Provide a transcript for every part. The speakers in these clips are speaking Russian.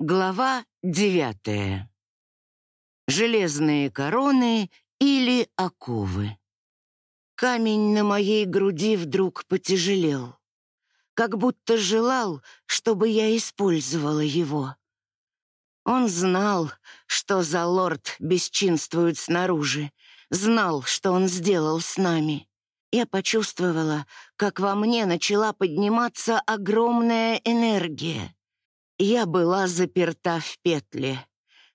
Глава девятая. Железные короны или оковы. Камень на моей груди вдруг потяжелел, как будто желал, чтобы я использовала его. Он знал, что за лорд бесчинствует снаружи, знал, что он сделал с нами. Я почувствовала, как во мне начала подниматься огромная энергия. Я была заперта в петле.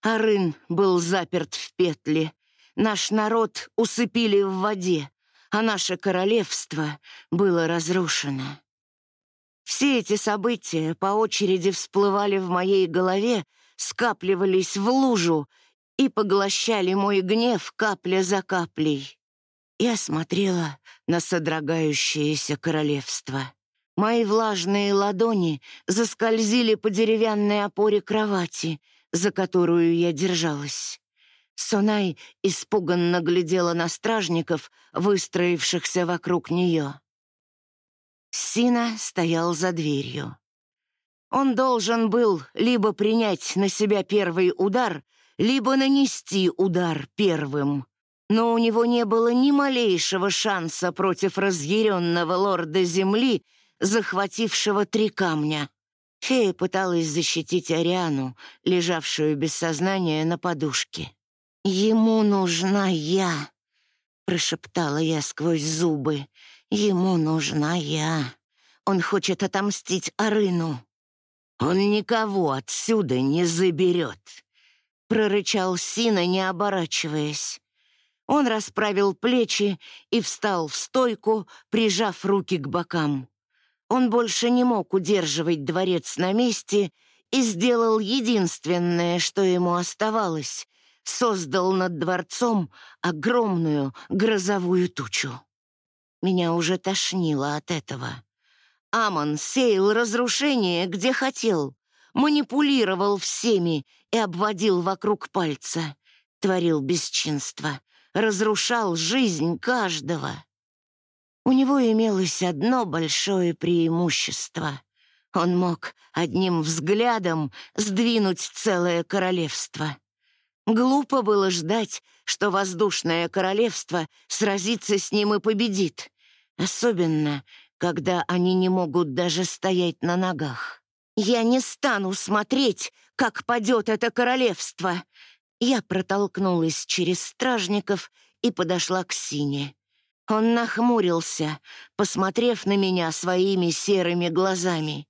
Арын был заперт в петле. Наш народ усыпили в воде, а наше королевство было разрушено. Все эти события по очереди всплывали в моей голове, скапливались в лужу и поглощали мой гнев капля за каплей. Я смотрела на содрогающееся королевство. Мои влажные ладони заскользили по деревянной опоре кровати, за которую я держалась. Сонай испуганно глядела на стражников, выстроившихся вокруг нее. Сина стоял за дверью. Он должен был либо принять на себя первый удар, либо нанести удар первым. Но у него не было ни малейшего шанса против разъяренного лорда Земли — захватившего три камня. Фея пыталась защитить Ариану, лежавшую без сознания на подушке. «Ему нужна я», — прошептала я сквозь зубы. «Ему нужна я. Он хочет отомстить Арыну». «Он никого отсюда не заберет», — прорычал Сина, не оборачиваясь. Он расправил плечи и встал в стойку, прижав руки к бокам. Он больше не мог удерживать дворец на месте и сделал единственное, что ему оставалось — создал над дворцом огромную грозовую тучу. Меня уже тошнило от этого. Амон сеял разрушение, где хотел, манипулировал всеми и обводил вокруг пальца, творил бесчинство, разрушал жизнь каждого. У него имелось одно большое преимущество. Он мог одним взглядом сдвинуть целое королевство. Глупо было ждать, что воздушное королевство сразится с ним и победит, особенно, когда они не могут даже стоять на ногах. «Я не стану смотреть, как падет это королевство!» Я протолкнулась через стражников и подошла к Сине. Он нахмурился, посмотрев на меня своими серыми глазами.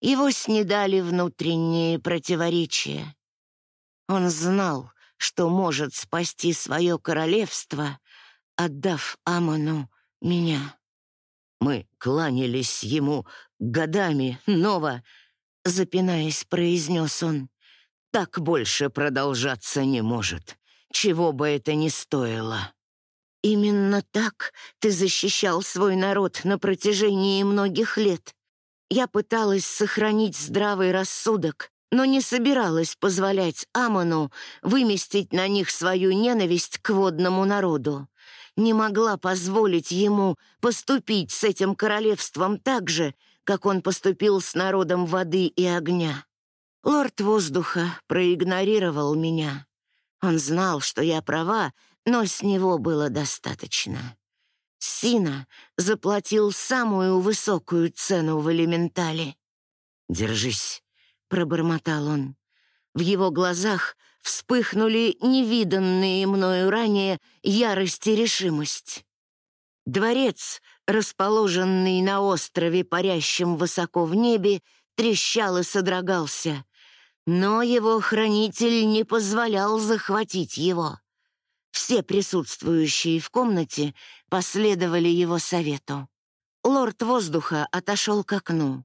Его снедали внутренние противоречия. Он знал, что может спасти свое королевство, отдав Амону меня. Мы кланялись ему годами, Нова, запинаясь, произнес он. Так больше продолжаться не может, чего бы это ни стоило. Именно так ты защищал свой народ на протяжении многих лет. Я пыталась сохранить здравый рассудок, но не собиралась позволять Амону выместить на них свою ненависть к водному народу. Не могла позволить ему поступить с этим королевством так же, как он поступил с народом воды и огня. Лорд воздуха проигнорировал меня. Он знал, что я права, но с него было достаточно. Сина заплатил самую высокую цену в элементале. «Держись», — пробормотал он. В его глазах вспыхнули невиданные мною ранее ярость и решимость. Дворец, расположенный на острове, парящем высоко в небе, трещал и содрогался, но его хранитель не позволял захватить его. Все присутствующие в комнате последовали его совету. Лорд воздуха отошел к окну,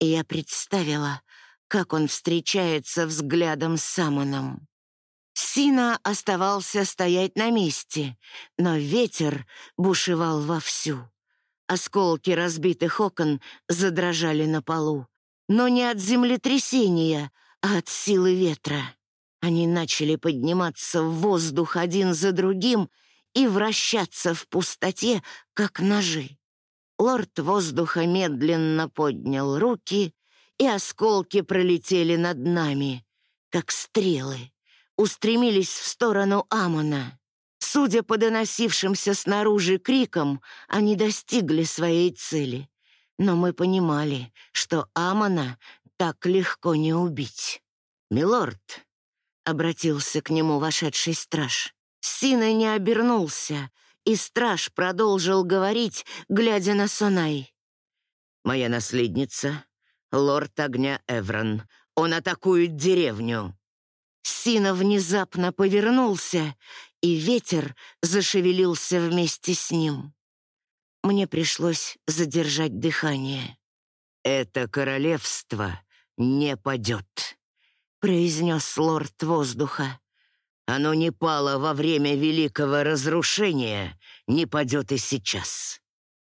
и я представила, как он встречается взглядом с Самоном. Сина оставался стоять на месте, но ветер бушевал вовсю. Осколки разбитых окон задрожали на полу, но не от землетрясения, а от силы ветра. Они начали подниматься в воздух один за другим и вращаться в пустоте, как ножи. Лорд воздуха медленно поднял руки и осколки пролетели над нами, как стрелы, устремились в сторону Амона. Судя по доносившимся снаружи крикам, они достигли своей цели. Но мы понимали, что Амона так легко не убить. «Милорд», — обратился к нему вошедший страж, Сина не обернулся, и страж продолжил говорить, глядя на Сонай. «Моя наследница — лорд огня Эврон. Он атакует деревню». Сина внезапно повернулся, и ветер зашевелился вместе с ним. Мне пришлось задержать дыхание. «Это королевство не падет», — произнес лорд воздуха. «Оно не пало во время великого разрушения, не падет и сейчас».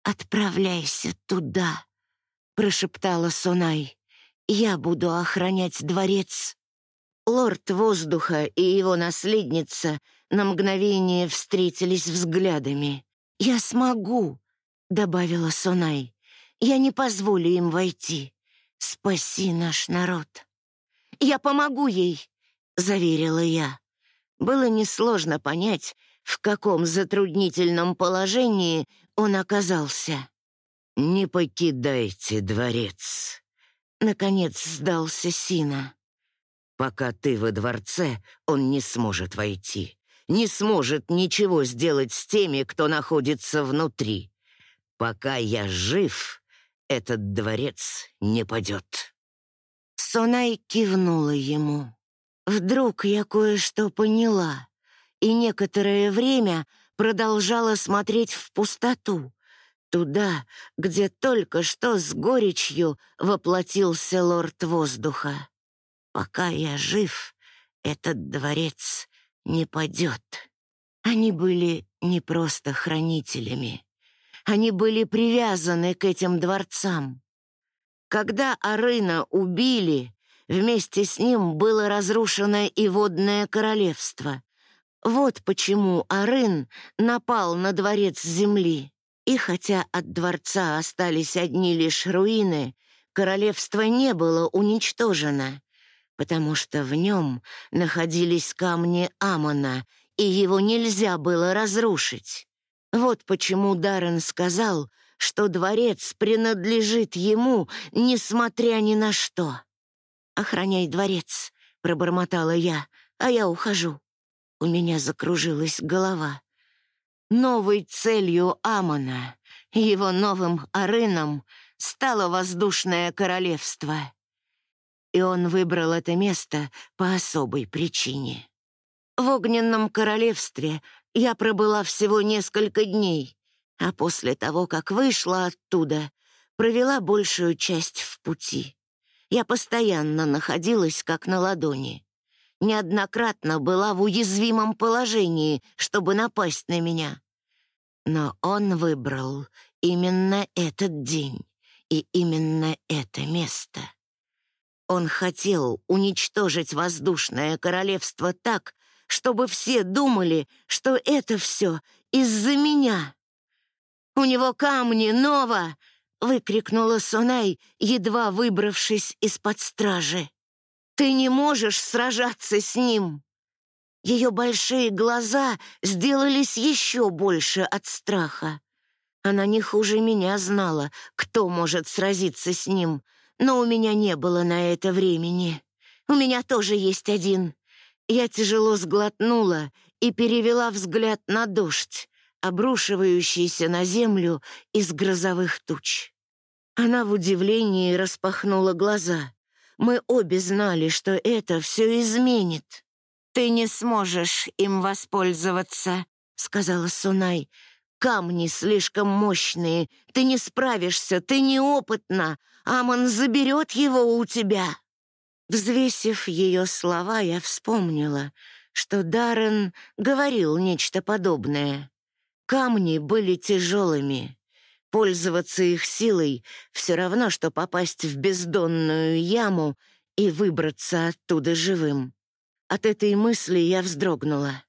«Отправляйся туда», — прошептала Сунай. «Я буду охранять дворец». Лорд воздуха и его наследница на мгновение встретились взглядами. «Я смогу», — добавила Сунай. «Я не позволю им войти. Спаси наш народ». «Я помогу ей», — заверила я. Было несложно понять, в каком затруднительном положении он оказался. «Не покидайте дворец», — наконец сдался Сина. «Пока ты во дворце, он не сможет войти, не сможет ничего сделать с теми, кто находится внутри. Пока я жив, этот дворец не падет». Сонай кивнула ему. Вдруг я кое-что поняла, и некоторое время продолжала смотреть в пустоту, туда, где только что с горечью воплотился лорд воздуха. Пока я жив, этот дворец не падет. Они были не просто хранителями. Они были привязаны к этим дворцам. Когда Арына убили, вместе с ним было разрушено и водное королевство. Вот почему Арын напал на дворец земли. И хотя от дворца остались одни лишь руины, королевство не было уничтожено, потому что в нем находились камни Амона, и его нельзя было разрушить. Вот почему Даррен сказал, что дворец принадлежит ему, несмотря ни на что. «Охраняй дворец», — пробормотала я, — «а я ухожу». У меня закружилась голова. Новой целью Амона, его новым Арыном, стало воздушное королевство. И он выбрал это место по особой причине. В огненном королевстве я пробыла всего несколько дней, а после того, как вышла оттуда, провела большую часть в пути. Я постоянно находилась как на ладони. Неоднократно была в уязвимом положении, чтобы напасть на меня. Но он выбрал именно этот день и именно это место. Он хотел уничтожить воздушное королевство так, чтобы все думали, что это все из-за меня. «У него камни, Нова!» — выкрикнула Сонай, едва выбравшись из-под стражи. «Ты не можешь сражаться с ним!» Ее большие глаза сделались еще больше от страха. Она не хуже меня знала, кто может сразиться с ним, но у меня не было на это времени. У меня тоже есть один. Я тяжело сглотнула и перевела взгляд на дождь обрушивающийся на землю из грозовых туч. Она в удивлении распахнула глаза. Мы обе знали, что это все изменит. «Ты не сможешь им воспользоваться», — сказала Сунай. «Камни слишком мощные, ты не справишься, ты неопытна. Амон заберет его у тебя». Взвесив ее слова, я вспомнила, что Даррен говорил нечто подобное. Камни были тяжелыми. Пользоваться их силой все равно, что попасть в бездонную яму и выбраться оттуда живым. От этой мысли я вздрогнула.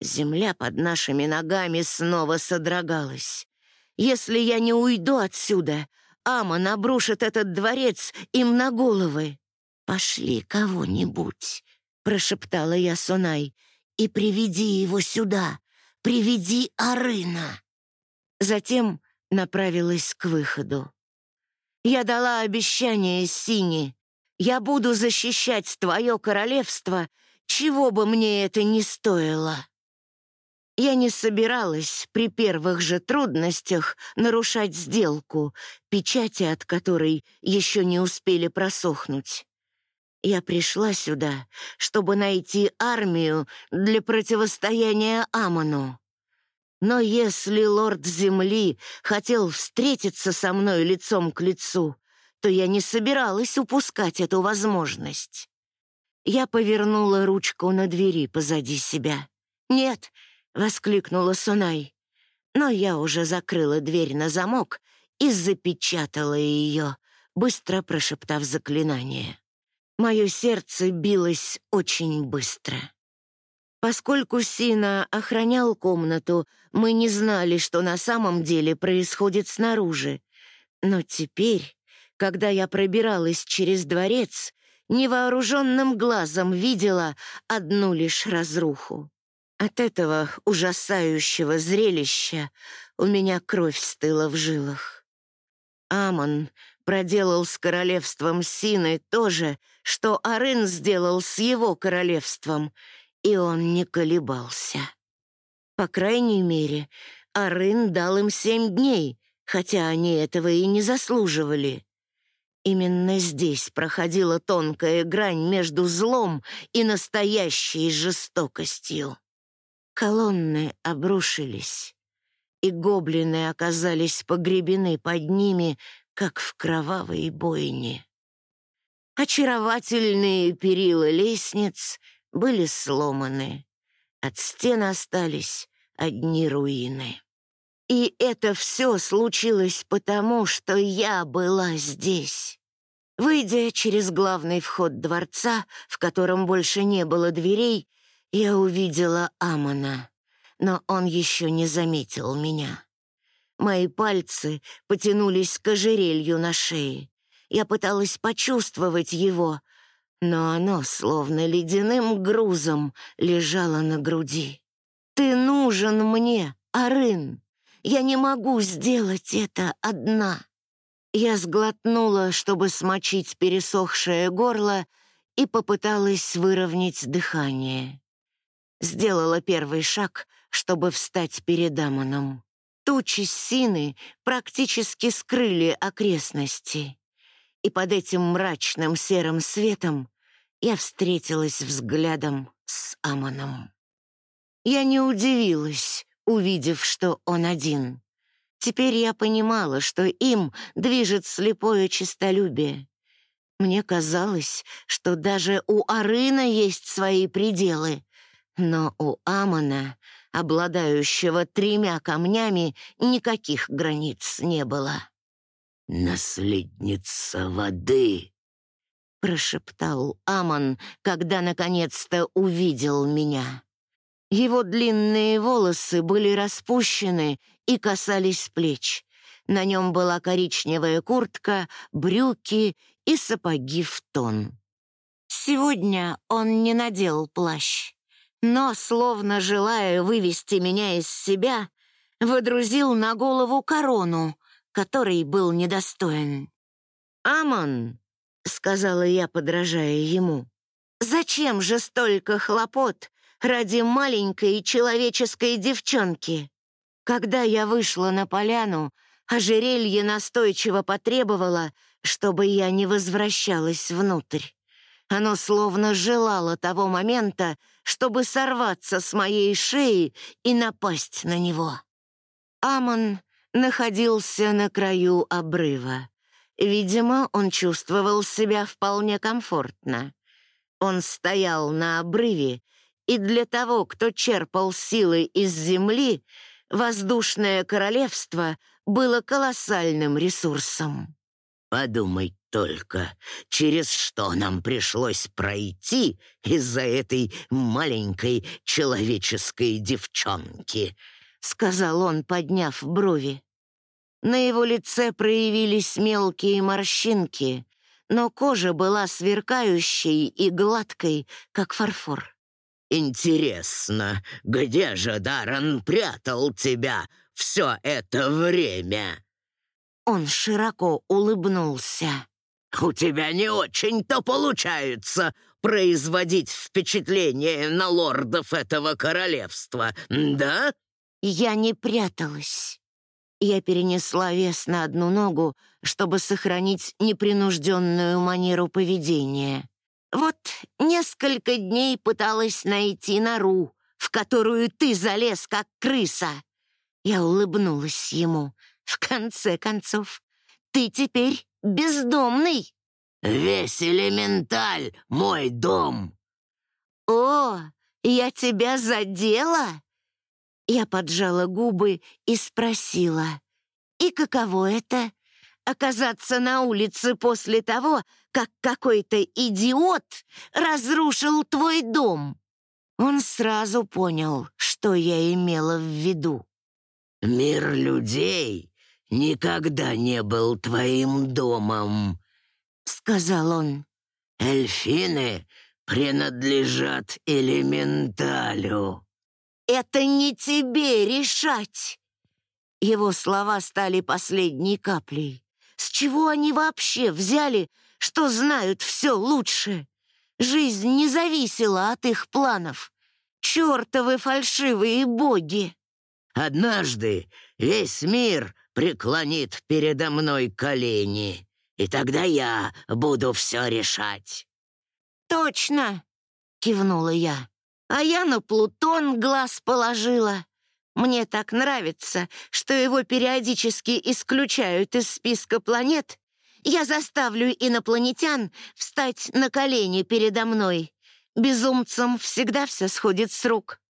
Земля под нашими ногами снова содрогалась. Если я не уйду отсюда, Амон обрушит этот дворец им на головы. «Пошли кого-нибудь», — прошептала я Сунай, «и приведи его сюда, приведи Арына». Затем направилась к выходу. Я дала обещание Сине. Я буду защищать твое королевство, чего бы мне это ни стоило. Я не собиралась при первых же трудностях нарушать сделку, печати от которой еще не успели просохнуть. Я пришла сюда, чтобы найти армию для противостояния Амону. Но если лорд Земли хотел встретиться со мной лицом к лицу, то я не собиралась упускать эту возможность. Я повернула ручку на двери позади себя. «Нет!» — воскликнула Сунай. Но я уже закрыла дверь на замок и запечатала ее, быстро прошептав заклинание. Мое сердце билось очень быстро. Поскольку Сина охранял комнату, мы не знали, что на самом деле происходит снаружи. Но теперь, когда я пробиралась через дворец, невооруженным глазом видела одну лишь разруху. От этого ужасающего зрелища у меня кровь стыла в жилах. Амон проделал с королевством Сины то же, что Арын сделал с его королевством — и он не колебался. По крайней мере, Арын дал им семь дней, хотя они этого и не заслуживали. Именно здесь проходила тонкая грань между злом и настоящей жестокостью. Колонны обрушились, и гоблины оказались погребены под ними, как в кровавой бойне. Очаровательные перила лестниц — были сломаны. От стен остались одни руины. И это все случилось потому, что я была здесь. Выйдя через главный вход дворца, в котором больше не было дверей, я увидела Амона, но он еще не заметил меня. Мои пальцы потянулись к ожерелью на шее. Я пыталась почувствовать его, но оно, словно ледяным грузом, лежало на груди. «Ты нужен мне, Арын! Я не могу сделать это одна!» Я сглотнула, чтобы смочить пересохшее горло, и попыталась выровнять дыхание. Сделала первый шаг, чтобы встать перед Амоном. Тучи сины практически скрыли окрестности и под этим мрачным серым светом я встретилась взглядом с Амоном. Я не удивилась, увидев, что он один. Теперь я понимала, что им движет слепое честолюбие. Мне казалось, что даже у Арына есть свои пределы, но у Амона, обладающего тремя камнями, никаких границ не было. «Наследница воды!» — прошептал Амон, когда наконец-то увидел меня. Его длинные волосы были распущены и касались плеч. На нем была коричневая куртка, брюки и сапоги в тон. Сегодня он не надел плащ, но, словно желая вывести меня из себя, водрузил на голову корону, которой был недостоин. «Амон!» — сказала я, подражая ему. «Зачем же столько хлопот ради маленькой человеческой девчонки?» Когда я вышла на поляну, ожерелье настойчиво потребовало, чтобы я не возвращалась внутрь. Оно словно желало того момента, чтобы сорваться с моей шеи и напасть на него. Амон находился на краю обрыва. Видимо, он чувствовал себя вполне комфортно. Он стоял на обрыве, и для того, кто черпал силы из земли, воздушное королевство было колоссальным ресурсом. «Подумай только, через что нам пришлось пройти из-за этой маленькой человеческой девчонки», — сказал он, подняв брови. На его лице проявились мелкие морщинки, но кожа была сверкающей и гладкой, как фарфор. «Интересно, где же Даррен прятал тебя все это время?» Он широко улыбнулся. «У тебя не очень-то получается производить впечатление на лордов этого королевства, да?» Я не пряталась. Я перенесла вес на одну ногу, чтобы сохранить непринужденную манеру поведения. Вот несколько дней пыталась найти нору, в которую ты залез, как крыса. Я улыбнулась ему. В конце концов, ты теперь бездомный. Весь элементаль — мой дом. О, я тебя задела? Я поджала губы и спросила. И каково это — оказаться на улице после того, как какой-то идиот разрушил твой дом? Он сразу понял, что я имела в виду. «Мир людей никогда не был твоим домом», — сказал он. «Эльфины принадлежат элементалю». «Это не тебе решать!» Его слова стали последней каплей. С чего они вообще взяли, что знают все лучше? Жизнь не зависела от их планов. Чертовы фальшивые боги! Однажды весь мир преклонит передо мной колени, и тогда я буду все решать». «Точно!» — кивнула я. «А я на Плутон глаз положила. Мне так нравится, что его периодически исключают из списка планет. Я заставлю инопланетян встать на колени передо мной. Безумцам всегда все сходит с рук».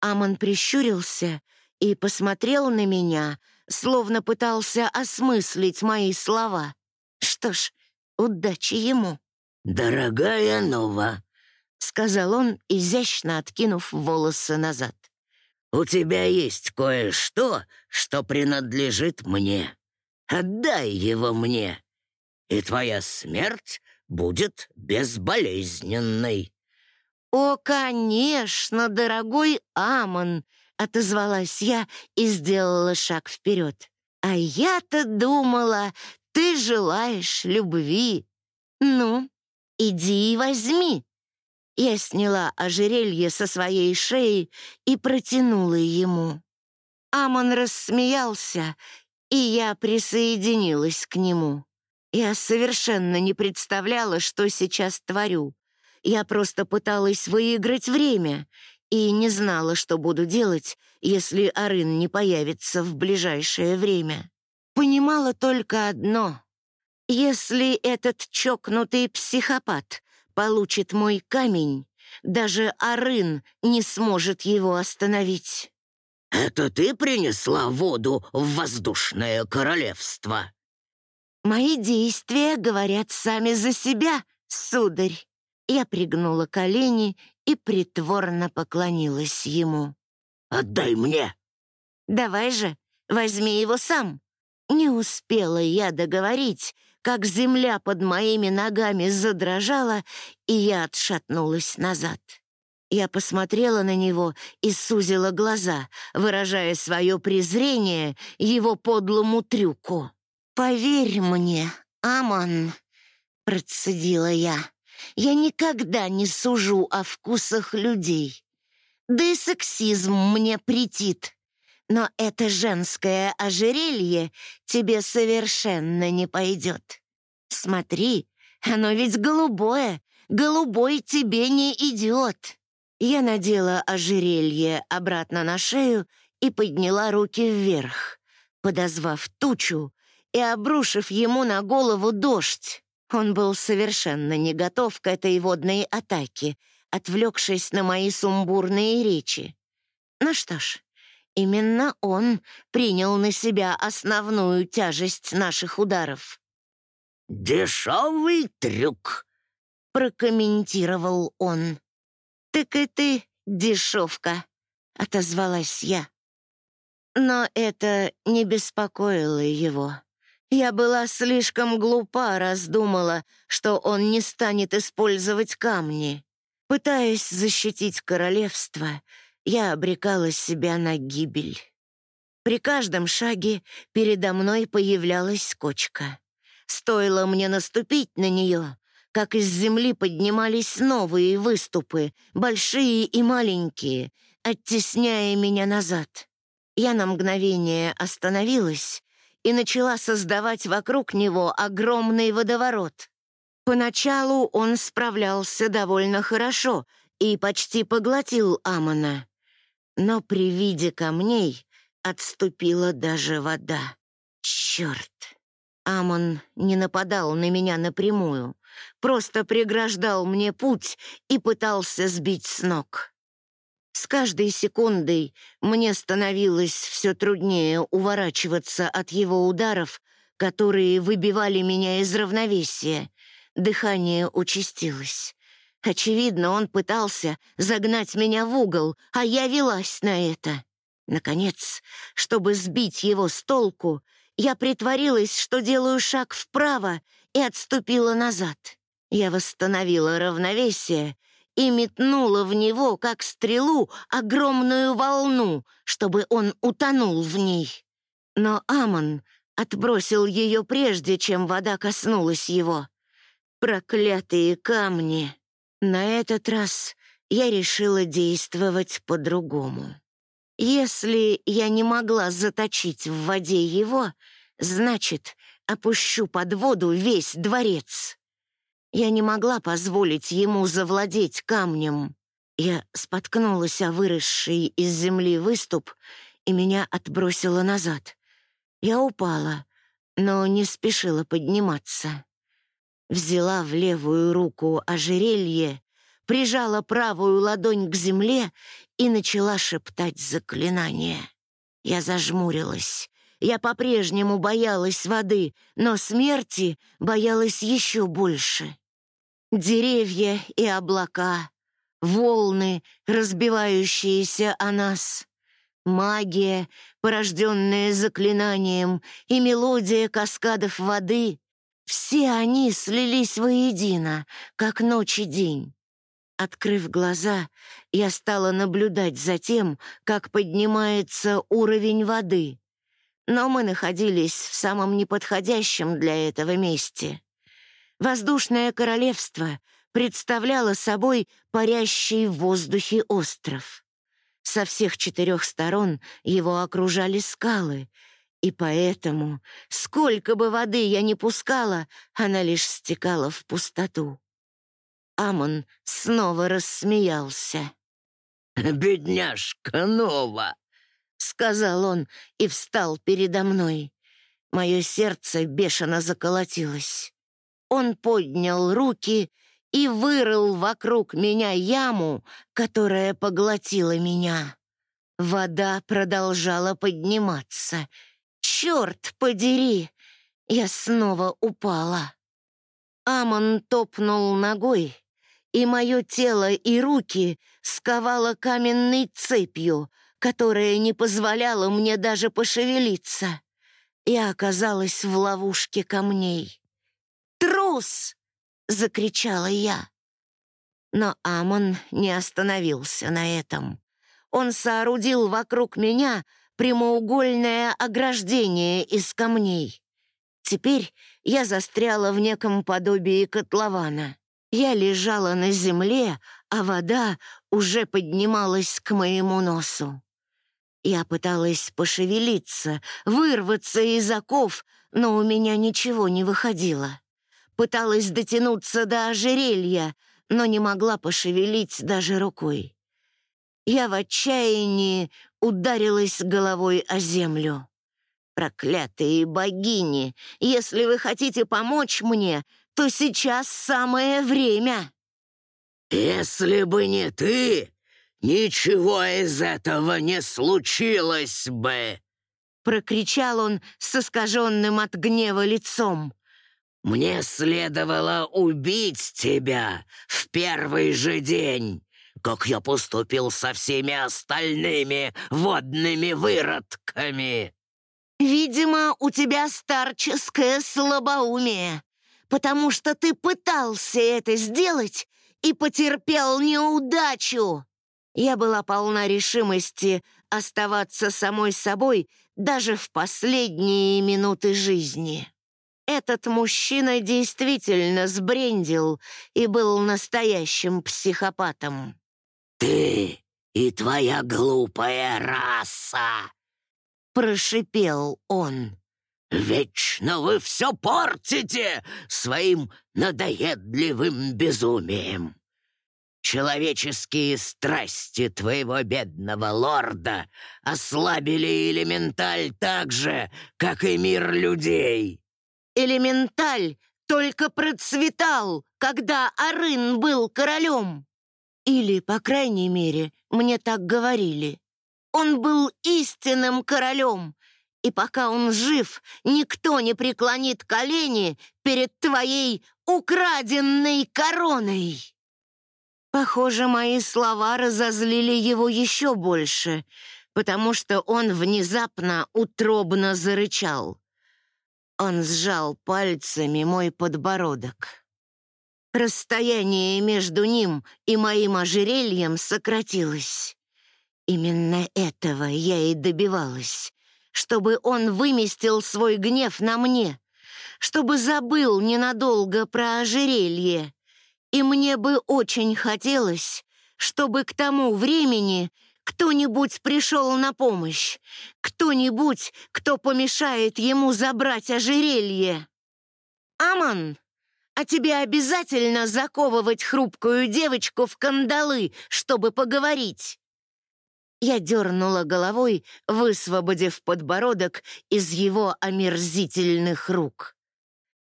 Амон прищурился и посмотрел на меня, словно пытался осмыслить мои слова. Что ж, удачи ему. «Дорогая Нова», — сказал он, изящно откинув волосы назад. «У тебя есть кое-что, что принадлежит мне. Отдай его мне, и твоя смерть будет безболезненной». «О, конечно, дорогой Амон!» Отозвалась я и сделала шаг вперед. А я-то думала, ты желаешь любви. Ну, иди и возьми. Я сняла ожерелье со своей шеи и протянула ему. Амон рассмеялся, и я присоединилась к нему. Я совершенно не представляла, что сейчас творю. Я просто пыталась выиграть время и не знала, что буду делать, если Арын не появится в ближайшее время. Понимала только одно. Если этот чокнутый психопат получит мой камень, даже Арын не сможет его остановить. «Это ты принесла воду в воздушное королевство?» «Мои действия говорят сами за себя, сударь». Я пригнула колени и притворно поклонилась ему. «Отдай мне!» «Давай же, возьми его сам!» Не успела я договорить, как земля под моими ногами задрожала, и я отшатнулась назад. Я посмотрела на него и сузила глаза, выражая свое презрение его подлому трюку. «Поверь мне, Аман», — процедила я, я никогда не сужу о вкусах людей. Да и сексизм мне претит. Но это женское ожерелье тебе совершенно не пойдет. Смотри, оно ведь голубое. Голубой тебе не идет. Я надела ожерелье обратно на шею и подняла руки вверх, подозвав тучу и обрушив ему на голову дождь. Он был совершенно не готов к этой водной атаке, отвлекшись на мои сумбурные речи. Ну что ж, именно он принял на себя основную тяжесть наших ударов. «Дешевый трюк», — прокомментировал он. «Так и ты дешевка», — отозвалась я. Но это не беспокоило его. Я была слишком глупа, раздумала, что он не станет использовать камни. Пытаясь защитить королевство, я обрекала себя на гибель. При каждом шаге передо мной появлялась кочка. Стоило мне наступить на нее, как из земли поднимались новые выступы, большие и маленькие, оттесняя меня назад. Я на мгновение остановилась и начала создавать вокруг него огромный водоворот. Поначалу он справлялся довольно хорошо и почти поглотил Амона. Но при виде камней отступила даже вода. Черт! Амон не нападал на меня напрямую, просто преграждал мне путь и пытался сбить с ног. С каждой секундой мне становилось все труднее уворачиваться от его ударов, которые выбивали меня из равновесия. Дыхание участилось. Очевидно, он пытался загнать меня в угол, а я велась на это. Наконец, чтобы сбить его с толку, я притворилась, что делаю шаг вправо, и отступила назад. Я восстановила равновесие и метнула в него, как стрелу, огромную волну, чтобы он утонул в ней. Но Амон отбросил ее прежде, чем вода коснулась его. Проклятые камни! На этот раз я решила действовать по-другому. Если я не могла заточить в воде его, значит, опущу под воду весь дворец. Я не могла позволить ему завладеть камнем. Я споткнулась о выросший из земли выступ, и меня отбросило назад. Я упала, но не спешила подниматься. Взяла в левую руку ожерелье прижала правую ладонь к земле и начала шептать заклинание. Я зажмурилась. Я по-прежнему боялась воды, но смерти боялась еще больше. Деревья и облака, волны, разбивающиеся о нас, магия, порожденная заклинанием, и мелодия каскадов воды — все они слились воедино, как ночь и день. Открыв глаза, я стала наблюдать за тем, как поднимается уровень воды. Но мы находились в самом неподходящем для этого месте. Воздушное королевство представляло собой парящий в воздухе остров. Со всех четырех сторон его окружали скалы, и поэтому, сколько бы воды я ни пускала, она лишь стекала в пустоту. Амон снова рассмеялся. «Бедняжка Нова!» — сказал он и встал передо мной. Мое сердце бешено заколотилось. Он поднял руки и вырыл вокруг меня яму, которая поглотила меня. Вода продолжала подниматься. «Черт подери!» Я снова упала. Амон топнул ногой, и мое тело и руки сковало каменной цепью, которая не позволяла мне даже пошевелиться. Я оказалась в ловушке камней. «Трус!» — закричала я. Но Амон не остановился на этом. Он соорудил вокруг меня прямоугольное ограждение из камней. Теперь я застряла в неком подобии котлована. Я лежала на земле, а вода уже поднималась к моему носу. Я пыталась пошевелиться, вырваться из оков, но у меня ничего не выходило. Пыталась дотянуться до ожерелья, но не могла пошевелить даже рукой. Я в отчаянии ударилась головой о землю. Проклятые богини, если вы хотите помочь мне, то сейчас самое время. Если бы не ты, ничего из этого не случилось бы, прокричал он с искаженным от гнева лицом. Мне следовало убить тебя в первый же день. как я поступил со всеми остальными водными выродками. Видимо, у тебя старческое слабоумие, потому что ты пытался это сделать и потерпел неудачу. Я была полна решимости оставаться самой собой даже в последние минуты жизни. Этот мужчина действительно сбрендил и был настоящим психопатом. «Ты и твоя глупая раса!» — прошипел он. «Вечно вы все портите своим надоедливым безумием. Человеческие страсти твоего бедного лорда ослабили элементаль так же, как и мир людей». «Элементаль только процветал, когда Арын был королем». Или, по крайней мере, мне так говорили. Он был истинным королем, и пока он жив, никто не преклонит колени перед твоей украденной короной. Похоже, мои слова разозлили его еще больше, потому что он внезапно утробно зарычал. Он сжал пальцами мой подбородок. Расстояние между ним и моим ожерельем сократилось. Именно этого я и добивалась, чтобы он выместил свой гнев на мне, чтобы забыл ненадолго про ожерелье. И мне бы очень хотелось, чтобы к тому времени кто-нибудь пришел на помощь, кто-нибудь, кто помешает ему забрать ожерелье. «Аман!» а тебе обязательно заковывать хрупкую девочку в кандалы, чтобы поговорить?» Я дернула головой, высвободив подбородок из его омерзительных рук.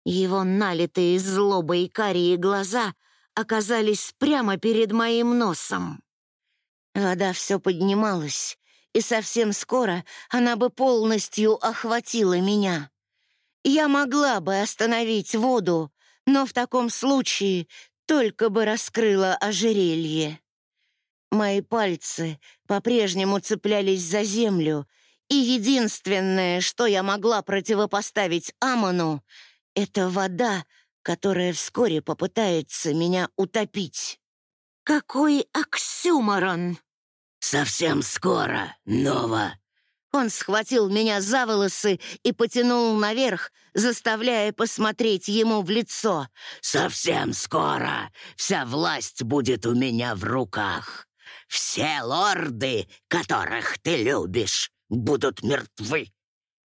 Его налитые злобой карие глаза оказались прямо перед моим носом. Вода все поднималась, и совсем скоро она бы полностью охватила меня. Я могла бы остановить воду, но в таком случае только бы раскрыла ожерелье. Мои пальцы по-прежнему цеплялись за землю, и единственное, что я могла противопоставить Амону, это вода, которая вскоре попытается меня утопить. Какой оксюморон! Совсем скоро, Нова, он схватил меня за волосы и потянул наверх, заставляя посмотреть ему в лицо. «Совсем скоро вся власть будет у меня в руках. Все лорды, которых ты любишь, будут мертвы.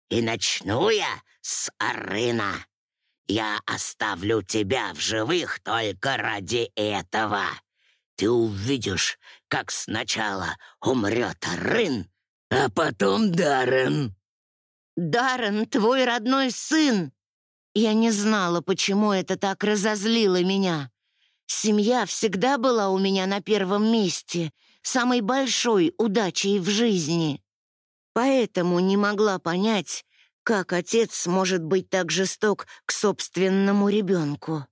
И начну я с Арына. Я оставлю тебя в живых только ради этого. Ты увидишь, как сначала умрет Арын, а потом Даррен». «Даррен, твой родной сын!» Я не знала, почему это так разозлило меня. Семья всегда была у меня на первом месте, самой большой удачей в жизни. Поэтому не могла понять, как отец может быть так жесток к собственному ребенку.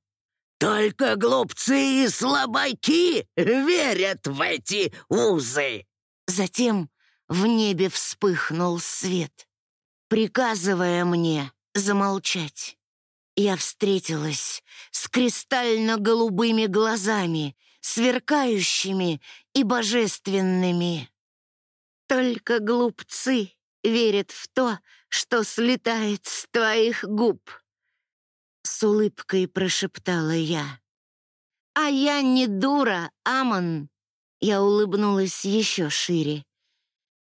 «Только глупцы и слабаки верят в эти узы!» Затем в небе вспыхнул свет, приказывая мне замолчать. Я встретилась с кристально-голубыми глазами, сверкающими и божественными. Только глупцы верят в то, что слетает с твоих губ. С улыбкой прошептала я. А я не дура, Амон. Я улыбнулась еще шире.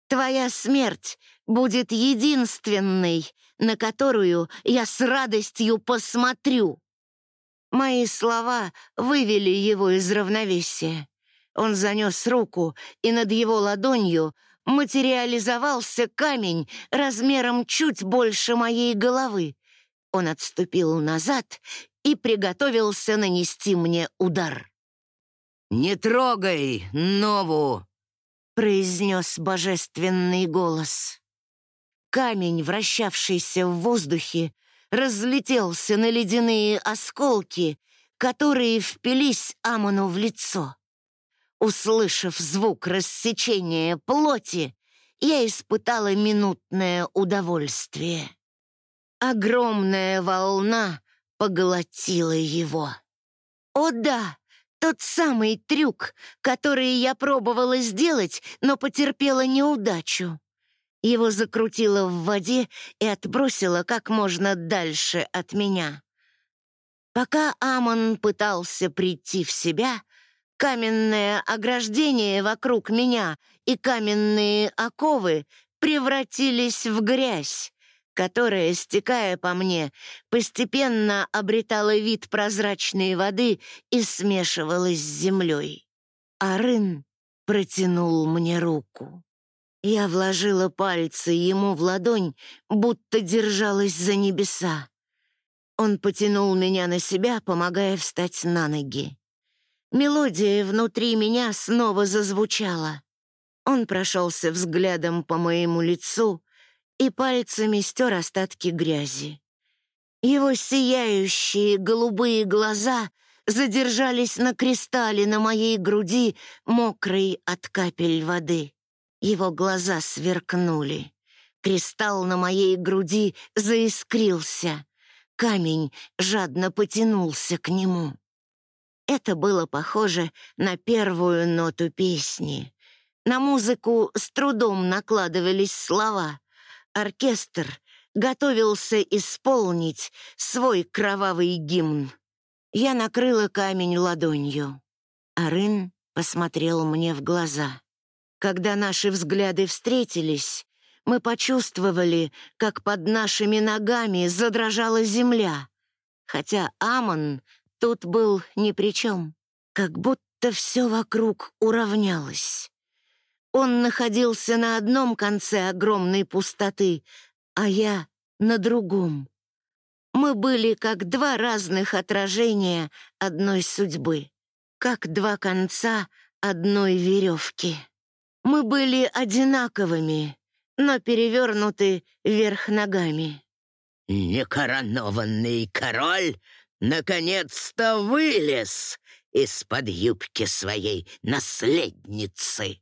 Твоя смерть будет единственной, на которую я с радостью посмотрю». Мои слова вывели его из равновесия. Он занес руку, и над его ладонью материализовался камень размером чуть больше моей головы. Он отступил назад и приготовился нанести мне удар. «Не трогай Нову!» произнес божественный голос. Камень, вращавшийся в воздухе, разлетелся на ледяные осколки, которые впились Амону в лицо. Услышав звук рассечения плоти, я испытала минутное удовольствие. Огромная волна поглотила его. О да, тот самый трюк, который я пробовала сделать, но потерпела неудачу. Его закрутило в воде и отбросило как можно дальше от меня. Пока Амон пытался прийти в себя, каменное ограждение вокруг меня и каменные оковы превратились в грязь, которая, стекая по мне, постепенно обретала вид прозрачной воды и смешивалась с землей. Арын протянул мне руку. Я вложила пальцы ему в ладонь, будто держалась за небеса. Он потянул меня на себя, помогая встать на ноги. Мелодия внутри меня снова зазвучала. Он прошелся взглядом по моему лицу и пальцами стер остатки грязи. Его сияющие голубые глаза задержались на кристалле на моей груди, мокрой от капель воды. Его глаза сверкнули. Кристалл на моей груди заискрился. Камень жадно потянулся к нему. Это было похоже на первую ноту песни. На музыку с трудом накладывались слова. Оркестр готовился исполнить свой кровавый гимн. Я накрыла камень ладонью. Арын посмотрел мне в глаза. Когда наши взгляды встретились, мы почувствовали, как под нашими ногами задрожала земля, хотя Амон тут был ни при чем, как будто все вокруг уравнялось. Он находился на одном конце огромной пустоты, а я — на другом. Мы были как два разных отражения одной судьбы, как два конца одной веревки. Мы были одинаковыми, но перевернуты вверх ногами. «Некоронованный король наконец-то вылез из-под юбки своей наследницы!»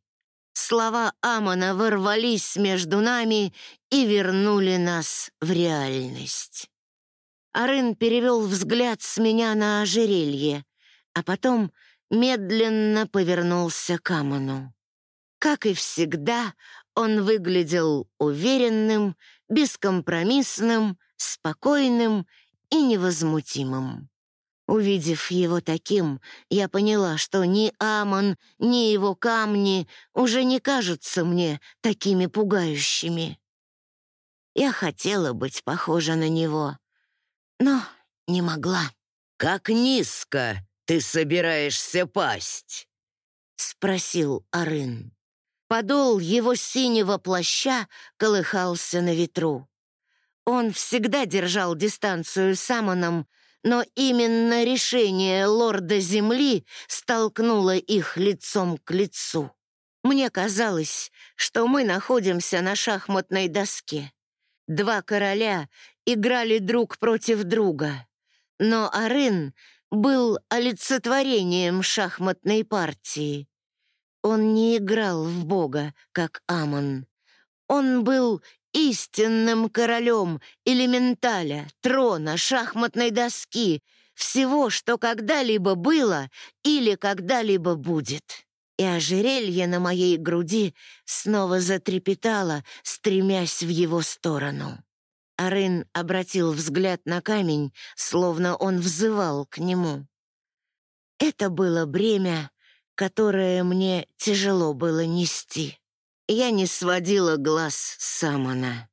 Слова Амона ворвались между нами и вернули нас в реальность. Арын перевел взгляд с меня на ожерелье, а потом медленно повернулся к Амону. Как и всегда, он выглядел уверенным, бескомпромиссным, спокойным и невозмутимым. Увидев его таким, я поняла, что ни Амон, ни его камни уже не кажутся мне такими пугающими. Я хотела быть похожа на него, но не могла. «Как низко ты собираешься пасть?» — спросил Арын. Подол его синего плаща колыхался на ветру. Он всегда держал дистанцию с Амоном, но именно решение лорда Земли столкнуло их лицом к лицу. Мне казалось, что мы находимся на шахматной доске. Два короля играли друг против друга, но Арын был олицетворением шахматной партии. Он не играл в Бога, как Амон. Он был истинным королем элементаля, трона, шахматной доски, всего, что когда-либо было или когда-либо будет. И ожерелье на моей груди снова затрепетало, стремясь в его сторону. Арын обратил взгляд на камень, словно он взывал к нему. Это было бремя, которое мне тяжело было нести. Я не сводила глаз с Самона.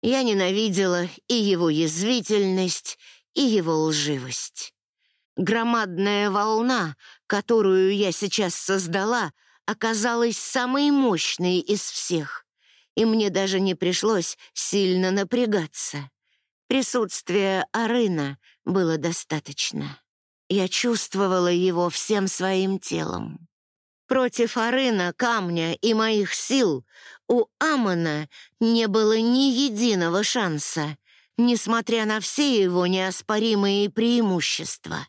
Я ненавидела и его язвительность, и его лживость. Громадная волна, которую я сейчас создала, оказалась самой мощной из всех, и мне даже не пришлось сильно напрягаться. Присутствия Арына было достаточно. Я чувствовала его всем своим телом. Против Арына, камня и моих сил у Амона не было ни единого шанса, несмотря на все его неоспоримые преимущества.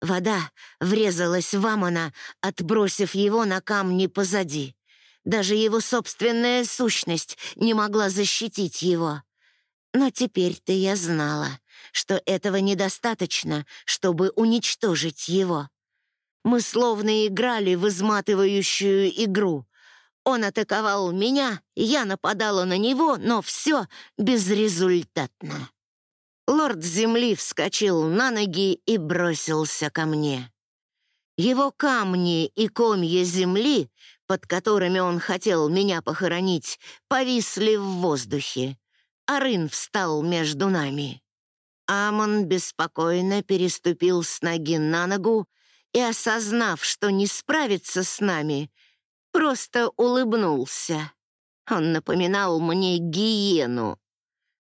Вода врезалась в Амона, отбросив его на камни позади. Даже его собственная сущность не могла защитить его. Но теперь-то я знала, что этого недостаточно, чтобы уничтожить его. Мы словно играли в изматывающую игру. Он атаковал меня, я нападала на него, но все безрезультатно. Лорд Земли вскочил на ноги и бросился ко мне. Его камни и комья земли, под которыми он хотел меня похоронить, повисли в воздухе. Арын встал между нами. Амон беспокойно переступил с ноги на ногу и, осознав, что не справится с нами, просто улыбнулся. Он напоминал мне гиену.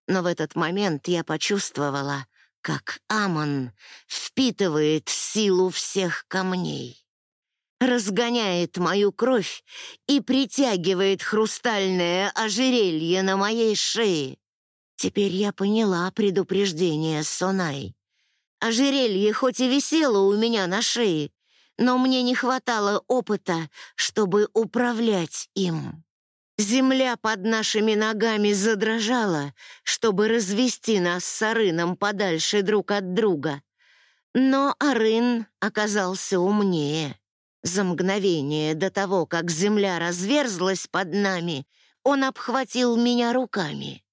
Но в этот момент я почувствовала, как Амон впитывает силу всех камней, разгоняет мою кровь и притягивает хрустальное ожерелье на моей шее. Теперь я поняла предупреждение Сонай. Ожерелье хоть и висело у меня на шее, но мне не хватало опыта, чтобы управлять им. Земля под нашими ногами задрожала, чтобы развести нас с Арыном подальше друг от друга. Но Арын оказался умнее. За мгновение до того, как земля разверзлась под нами, он обхватил меня руками,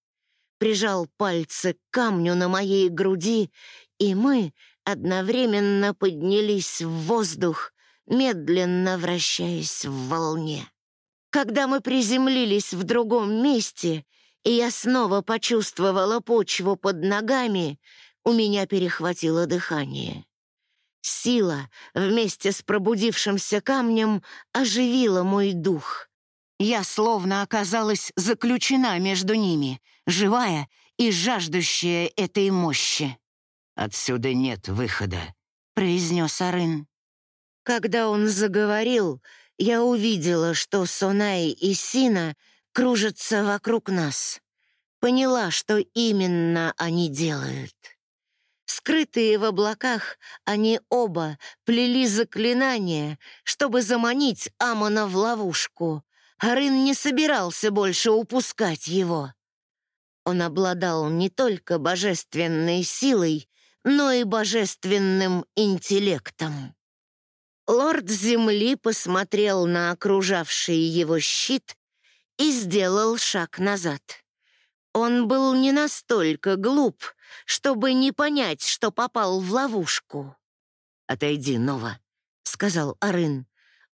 прижал пальцы к камню на моей груди, и мы одновременно поднялись в воздух, медленно вращаясь в волне. Когда мы приземлились в другом месте, и я снова почувствовала почву под ногами, у меня перехватило дыхание. Сила вместе с пробудившимся камнем оживила мой дух. Я словно оказалась заключена между ними, живая и жаждущая этой мощи. «Отсюда нет выхода», — произнес Арын. Когда он заговорил, я увидела, что Сонай и Сина кружатся вокруг нас. Поняла, что именно они делают. Скрытые в облаках, они оба плели заклинания, чтобы заманить Амона в ловушку. Арын не собирался больше упускать его. Он обладал не только божественной силой, но и божественным интеллектом. Лорд Земли посмотрел на окружавший его щит и сделал шаг назад. Он был не настолько глуп, чтобы не понять, что попал в ловушку. «Отойди, Нова», — сказал Арын.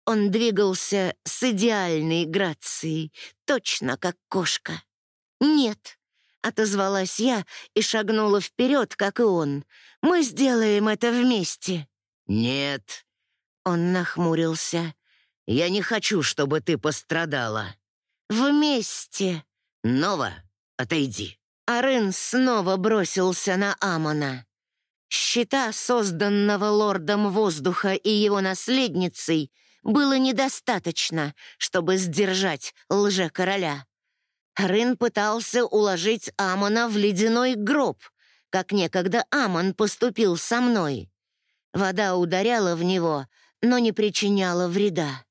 Он двигался с идеальной грацией, точно как кошка. «Нет», — отозвалась я и шагнула вперед, как и он. «Мы сделаем это вместе». «Нет», он нахмурился. «Я не хочу, чтобы ты пострадала». «Вместе!» «Нова, отойди!» Арын снова бросился на Амона. Щита, созданного лордом воздуха и его наследницей, было недостаточно, чтобы сдержать лже-короля. Рын пытался уложить Амона в ледяной гроб, как некогда Амон поступил со мной. Вода ударяла в него, но не причиняла вреда.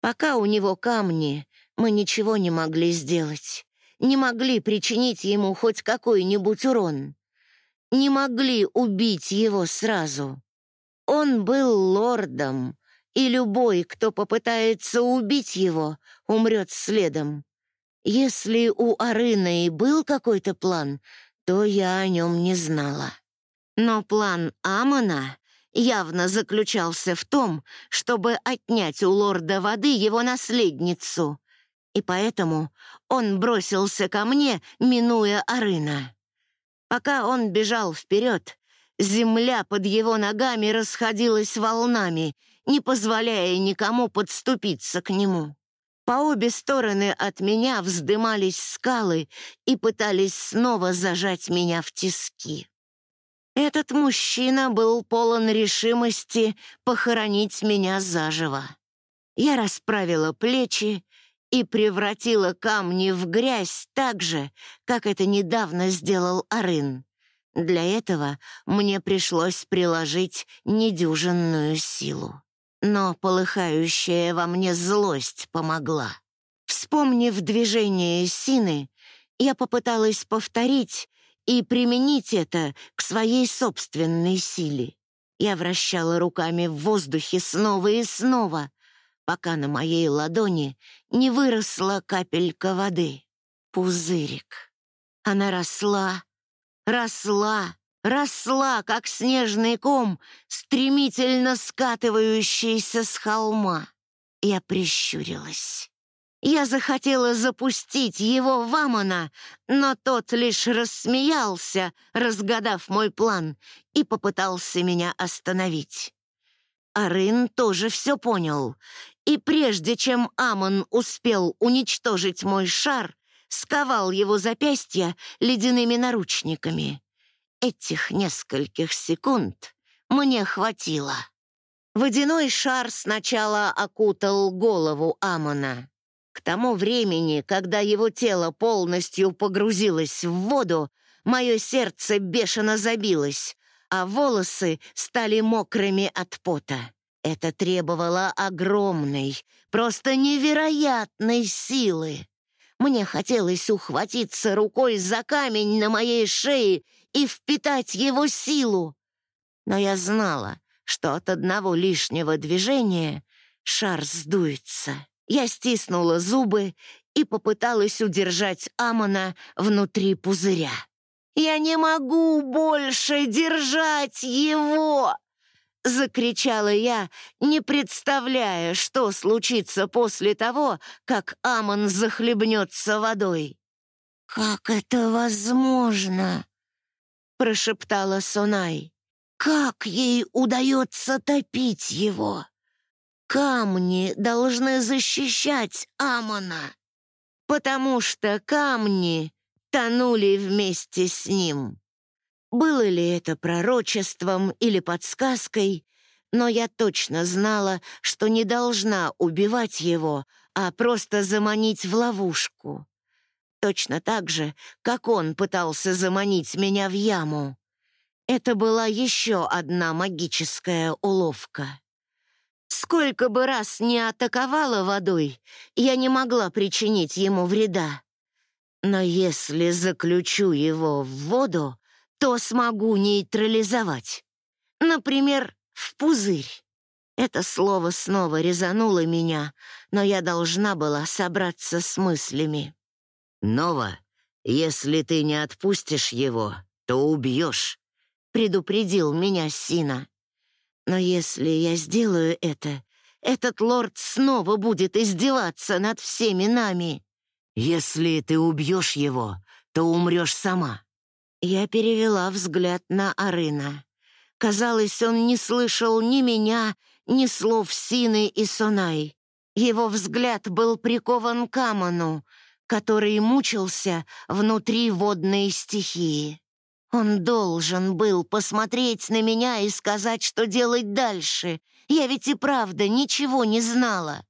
Пока у него камни, мы ничего не могли сделать. Не могли причинить ему хоть какой-нибудь урон. Не могли убить его сразу. Он был лордом, и любой, кто попытается убить его, умрет следом. Если у Арына и был какой-то план, то я о нем не знала. Но план Амона явно заключался в том, чтобы отнять у лорда воды его наследницу, и поэтому он бросился ко мне, минуя Арына. Пока он бежал вперед, земля под его ногами расходилась волнами, не позволяя никому подступиться к нему. По обе стороны от меня вздымались скалы и пытались снова зажать меня в тиски. Этот мужчина был полон решимости похоронить меня заживо. Я расправила плечи и превратила камни в грязь так же, как это недавно сделал Арын. Для этого мне пришлось приложить недюжинную силу. Но полыхающая во мне злость помогла. Вспомнив движение Сины, я попыталась повторить и применить это к своей собственной силе. Я вращала руками в воздухе снова и снова, пока на моей ладони не выросла капелька воды. Пузырик. Она росла, росла, росла, как снежный ком, стремительно скатывающийся с холма. Я прищурилась. Я захотела запустить его в Амона, но тот лишь рассмеялся, разгадав мой план, и попытался меня остановить. Арын тоже все понял, и прежде чем Амон успел уничтожить мой шар, сковал его запястья ледяными наручниками. Этих нескольких секунд мне хватило. Водяной шар сначала окутал голову Амона. К тому времени, когда его тело полностью погрузилось в воду, мое сердце бешено забилось, а волосы стали мокрыми от пота. Это требовало огромной, просто невероятной силы. Мне хотелось ухватиться рукой за камень на моей шее и впитать его силу. Но я знала, что от одного лишнего движения шар сдуется. Я стиснула зубы и попыталась удержать Амона внутри пузыря. «Я не могу больше держать его!» Закричала я, не представляя, что случится после того, как Амон захлебнется водой. «Как это возможно?» — прошептала Сонай. «Как ей удается топить его? Камни должны защищать Амона, потому что камни тонули вместе с ним». Было ли это пророчеством или подсказкой, но я точно знала, что не должна убивать его, а просто заманить в ловушку. Точно так же, как он пытался заманить меня в яму. Это была еще одна магическая уловка. Сколько бы раз не атаковала водой, я не могла причинить ему вреда. Но если заключу его в воду, то смогу нейтрализовать. Например, в пузырь. Это слово снова резануло меня, но я должна была собраться с мыслями. «Нова, если ты не отпустишь его, то убьешь», — предупредил меня Сина. «Но если я сделаю это, этот лорд снова будет издеваться над всеми нами». «Если ты убьешь его, то умрешь сама», я перевела взгляд на Арына. Казалось, он не слышал ни меня, ни слов Сины и Сонай. Его взгляд был прикован к Амону, который мучился внутри водной стихии. Он должен был посмотреть на меня и сказать, что делать дальше. Я ведь и правда ничего не знала.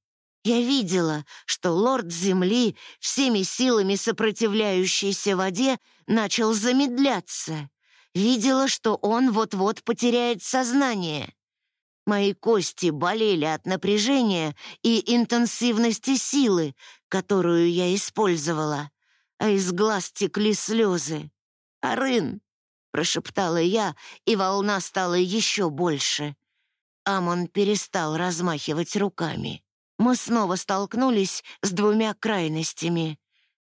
Я видела, что лорд Земли, всеми силами сопротивляющийся воде, начал замедляться. Видела, что он вот-вот потеряет сознание. Мои кости болели от напряжения и интенсивности силы, которую я использовала, а из глаз текли слезы. «Арын!» — прошептала я, и волна стала еще больше. Амон перестал размахивать руками. Мы снова столкнулись с двумя крайностями.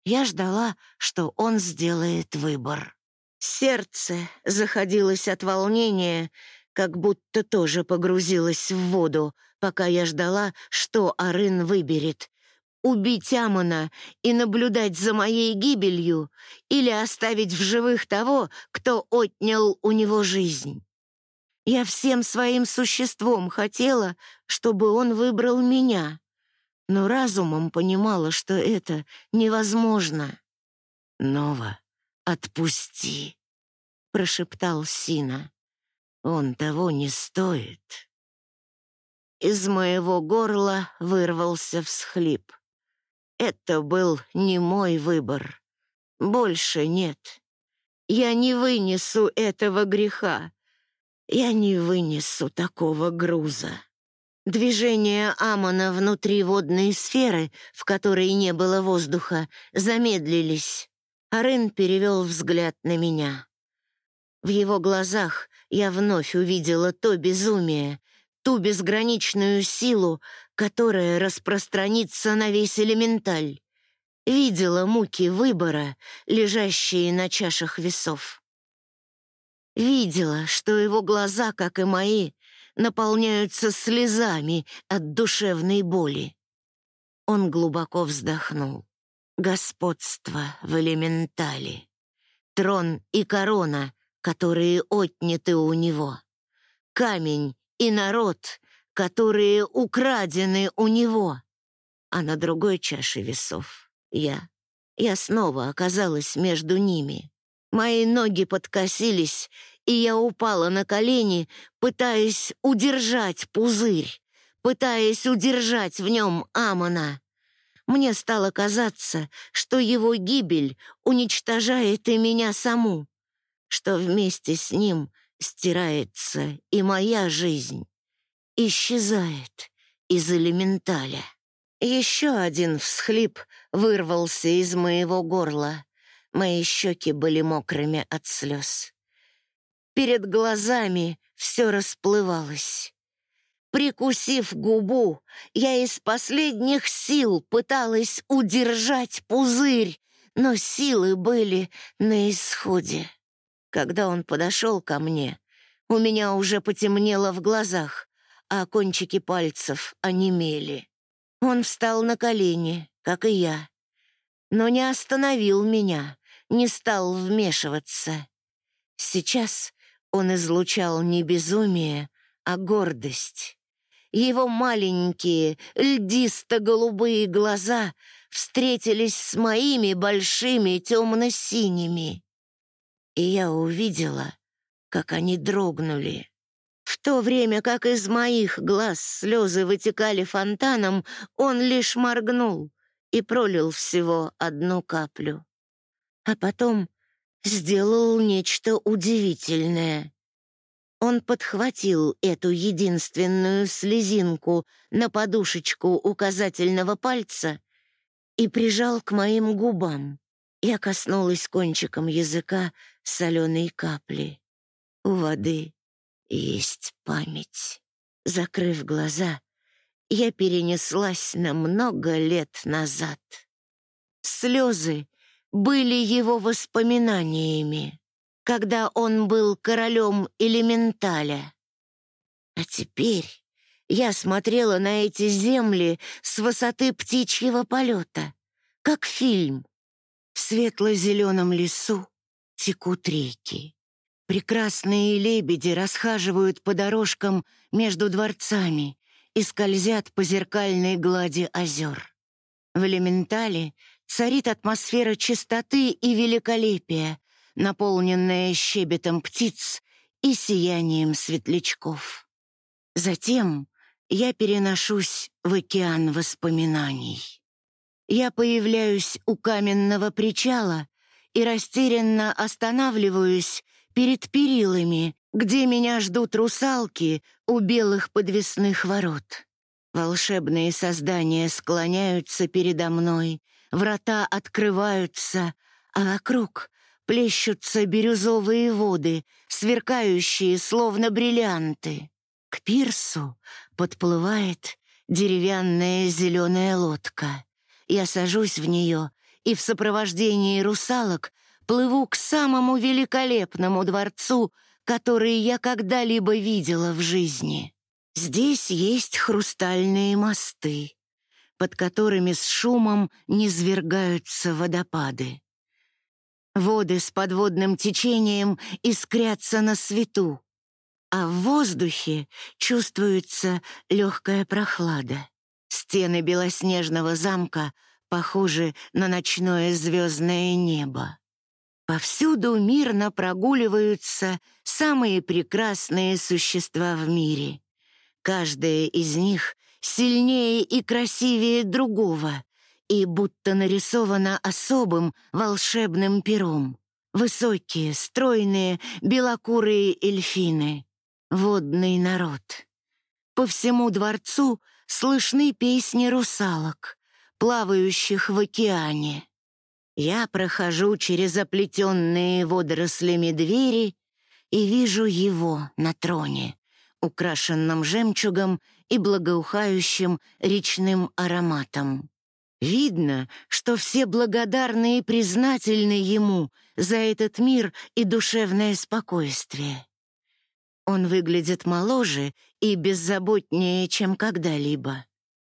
Я ждала, что он сделает выбор. Сердце заходилось от волнения, как будто тоже погрузилось в воду, пока я ждала, что Арын выберет. Убить Амона и наблюдать за моей гибелью или оставить в живых того, кто отнял у него жизнь. Я всем своим существом хотела, чтобы он выбрал меня но разумом понимала, что это невозможно. «Нова, отпусти», — прошептал Сина. «Он того не стоит». Из моего горла вырвался всхлип. Это был не мой выбор. Больше нет. Я не вынесу этого греха. Я не вынесу такого груза. Движения Амона внутри водной сферы, в которой не было воздуха, замедлились. Арен перевел взгляд на меня. В его глазах я вновь увидела то безумие, ту безграничную силу, которая распространится на весь элементаль. Видела муки выбора, лежащие на чашах весов. Видела, что его глаза, как и мои, наполняются слезами от душевной боли. Он глубоко вздохнул. Господство в элементале. Трон и корона, которые отняты у него. Камень и народ, которые украдены у него. А на другой чаше весов я. Я снова оказалась между ними. Мои ноги подкосились, и я упала на колени, пытаясь удержать пузырь, пытаясь удержать в нем Амона. Мне стало казаться, что его гибель уничтожает и меня саму, что вместе с ним стирается и моя жизнь, исчезает из элементаля. Еще один всхлип вырвался из моего горла. Мои щеки были мокрыми от слез. Перед глазами все расплывалось. Прикусив губу, я из последних сил пыталась удержать пузырь, но силы были на исходе. Когда он подошел ко мне, у меня уже потемнело в глазах, а кончики пальцев онемели. Он встал на колени, как и я, но не остановил меня, не стал вмешиваться. Сейчас он излучал не безумие, а гордость. Его маленькие, льдисто-голубые глаза встретились с моими большими темно-синими. И я увидела, как они дрогнули. В то время как из моих глаз слезы вытекали фонтаном, он лишь моргнул и пролил всего одну каплю. А потом сделал нечто удивительное. Он подхватил эту единственную слезинку на подушечку указательного пальца и прижал к моим губам. Я коснулась кончиком языка соленой капли. У воды есть память. Закрыв глаза, я перенеслась на много лет назад. Слезы были его воспоминаниями, когда он был королем элементаля. А теперь я смотрела на эти земли с высоты птичьего полета, как фильм. В светло-зеленом лесу текут реки. Прекрасные лебеди расхаживают по дорожкам между дворцами и скользят по зеркальной глади озер. В элементале царит атмосфера чистоты и великолепия, наполненная щебетом птиц и сиянием светлячков. Затем я переношусь в океан воспоминаний. Я появляюсь у каменного причала и растерянно останавливаюсь перед перилами, где меня ждут русалки у белых подвесных ворот. Волшебные создания склоняются передо мной, врата открываются, а вокруг плещутся бирюзовые воды, сверкающие словно бриллианты. К пирсу подплывает деревянная зеленая лодка. Я сажусь в нее и в сопровождении русалок плыву к самому великолепному дворцу, который я когда-либо видела в жизни. Здесь есть хрустальные мосты, под которыми с шумом низвергаются водопады. Воды с подводным течением искрятся на свету, а в воздухе чувствуется легкая прохлада. Стены белоснежного замка похожи на ночное звездное небо. Повсюду мирно прогуливаются самые прекрасные существа в мире. Каждая из них сильнее и красивее другого и будто нарисована особым волшебным пером. Высокие, стройные, белокурые эльфины. Водный народ. По всему дворцу слышны песни русалок, плавающих в океане. Я прохожу через оплетенные водорослями двери и вижу его на троне, украшенном жемчугом и благоухающим речным ароматом. Видно, что все благодарны и признательны ему за этот мир и душевное спокойствие. Он выглядит моложе и беззаботнее, чем когда-либо.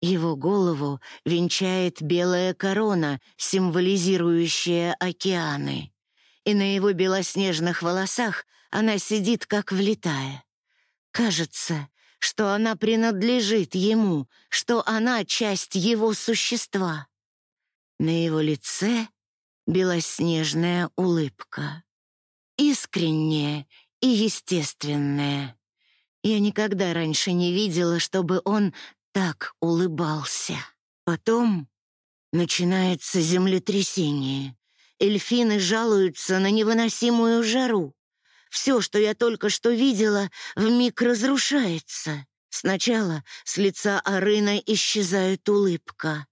Его голову венчает белая корона, символизирующая океаны. И на его белоснежных волосах она сидит, как влитая. Кажется, что она принадлежит ему, что она часть его существа. На его лице белоснежная улыбка. Искренняя и естественная. Я никогда раньше не видела, чтобы он так улыбался. Потом начинается землетрясение. Эльфины жалуются на невыносимую жару. Все, что я только что видела, вмиг разрушается. Сначала с лица Арына исчезает улыбка.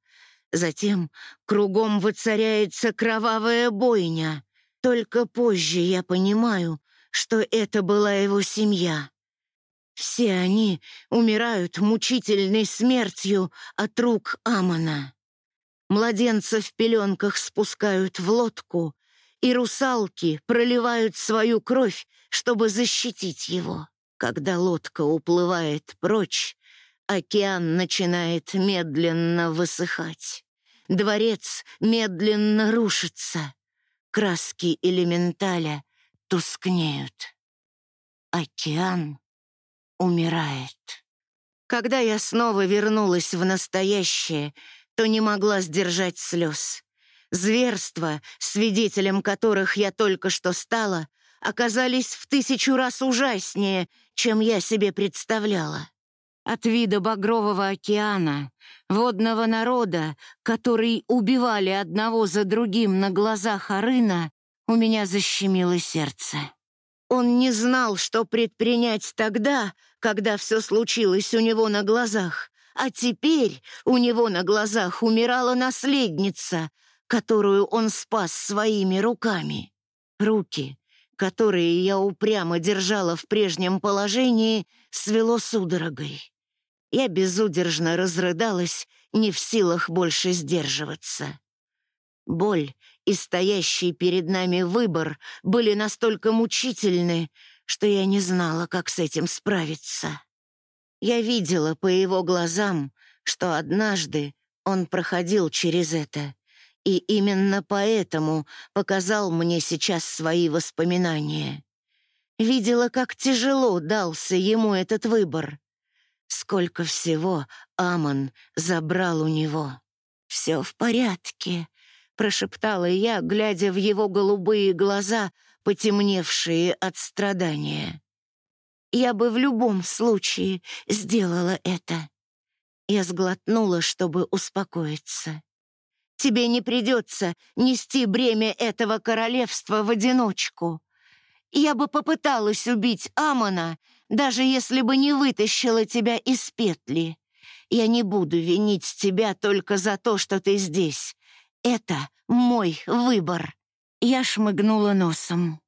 Затем кругом воцаряется кровавая бойня. Только позже я понимаю, что это была его семья. Все они умирают мучительной смертью от рук Амона. Младенца в пеленках спускают в лодку, и русалки проливают свою кровь, чтобы защитить его. Когда лодка уплывает прочь, океан начинает медленно высыхать. Дворец медленно рушится. Краски элементаля тускнеют. Океан умирает. Когда я снова вернулась в настоящее, то не могла сдержать слез. Зверства, свидетелем которых я только что стала, оказались в тысячу раз ужаснее, чем я себе представляла. От вида багрового океана, водного народа, который убивали одного за другим на глазах Арына, у меня защемило сердце. Он не знал, что предпринять тогда, когда все случилось у него на глазах, а теперь у него на глазах умирала наследница, которую он спас своими руками. Руки, которые я упрямо держала в прежнем положении, свело судорогой. Я безудержно разрыдалась, не в силах больше сдерживаться. Боль и стоящий перед нами выбор были настолько мучительны, что я не знала, как с этим справиться. Я видела по его глазам, что однажды он проходил через это, и именно поэтому показал мне сейчас свои воспоминания. Видела, как тяжело дался ему этот выбор. Сколько всего Амон забрал у него. «Все в порядке», — прошептала я, глядя в его голубые глаза, потемневшие от страдания. «Я бы в любом случае сделала это». Я сглотнула, чтобы успокоиться. Тебе не придется нести бремя этого королевства в одиночку. Я бы попыталась убить Амона, даже если бы не вытащила тебя из петли. Я не буду винить тебя только за то, что ты здесь. Это мой выбор». Я шмыгнула носом.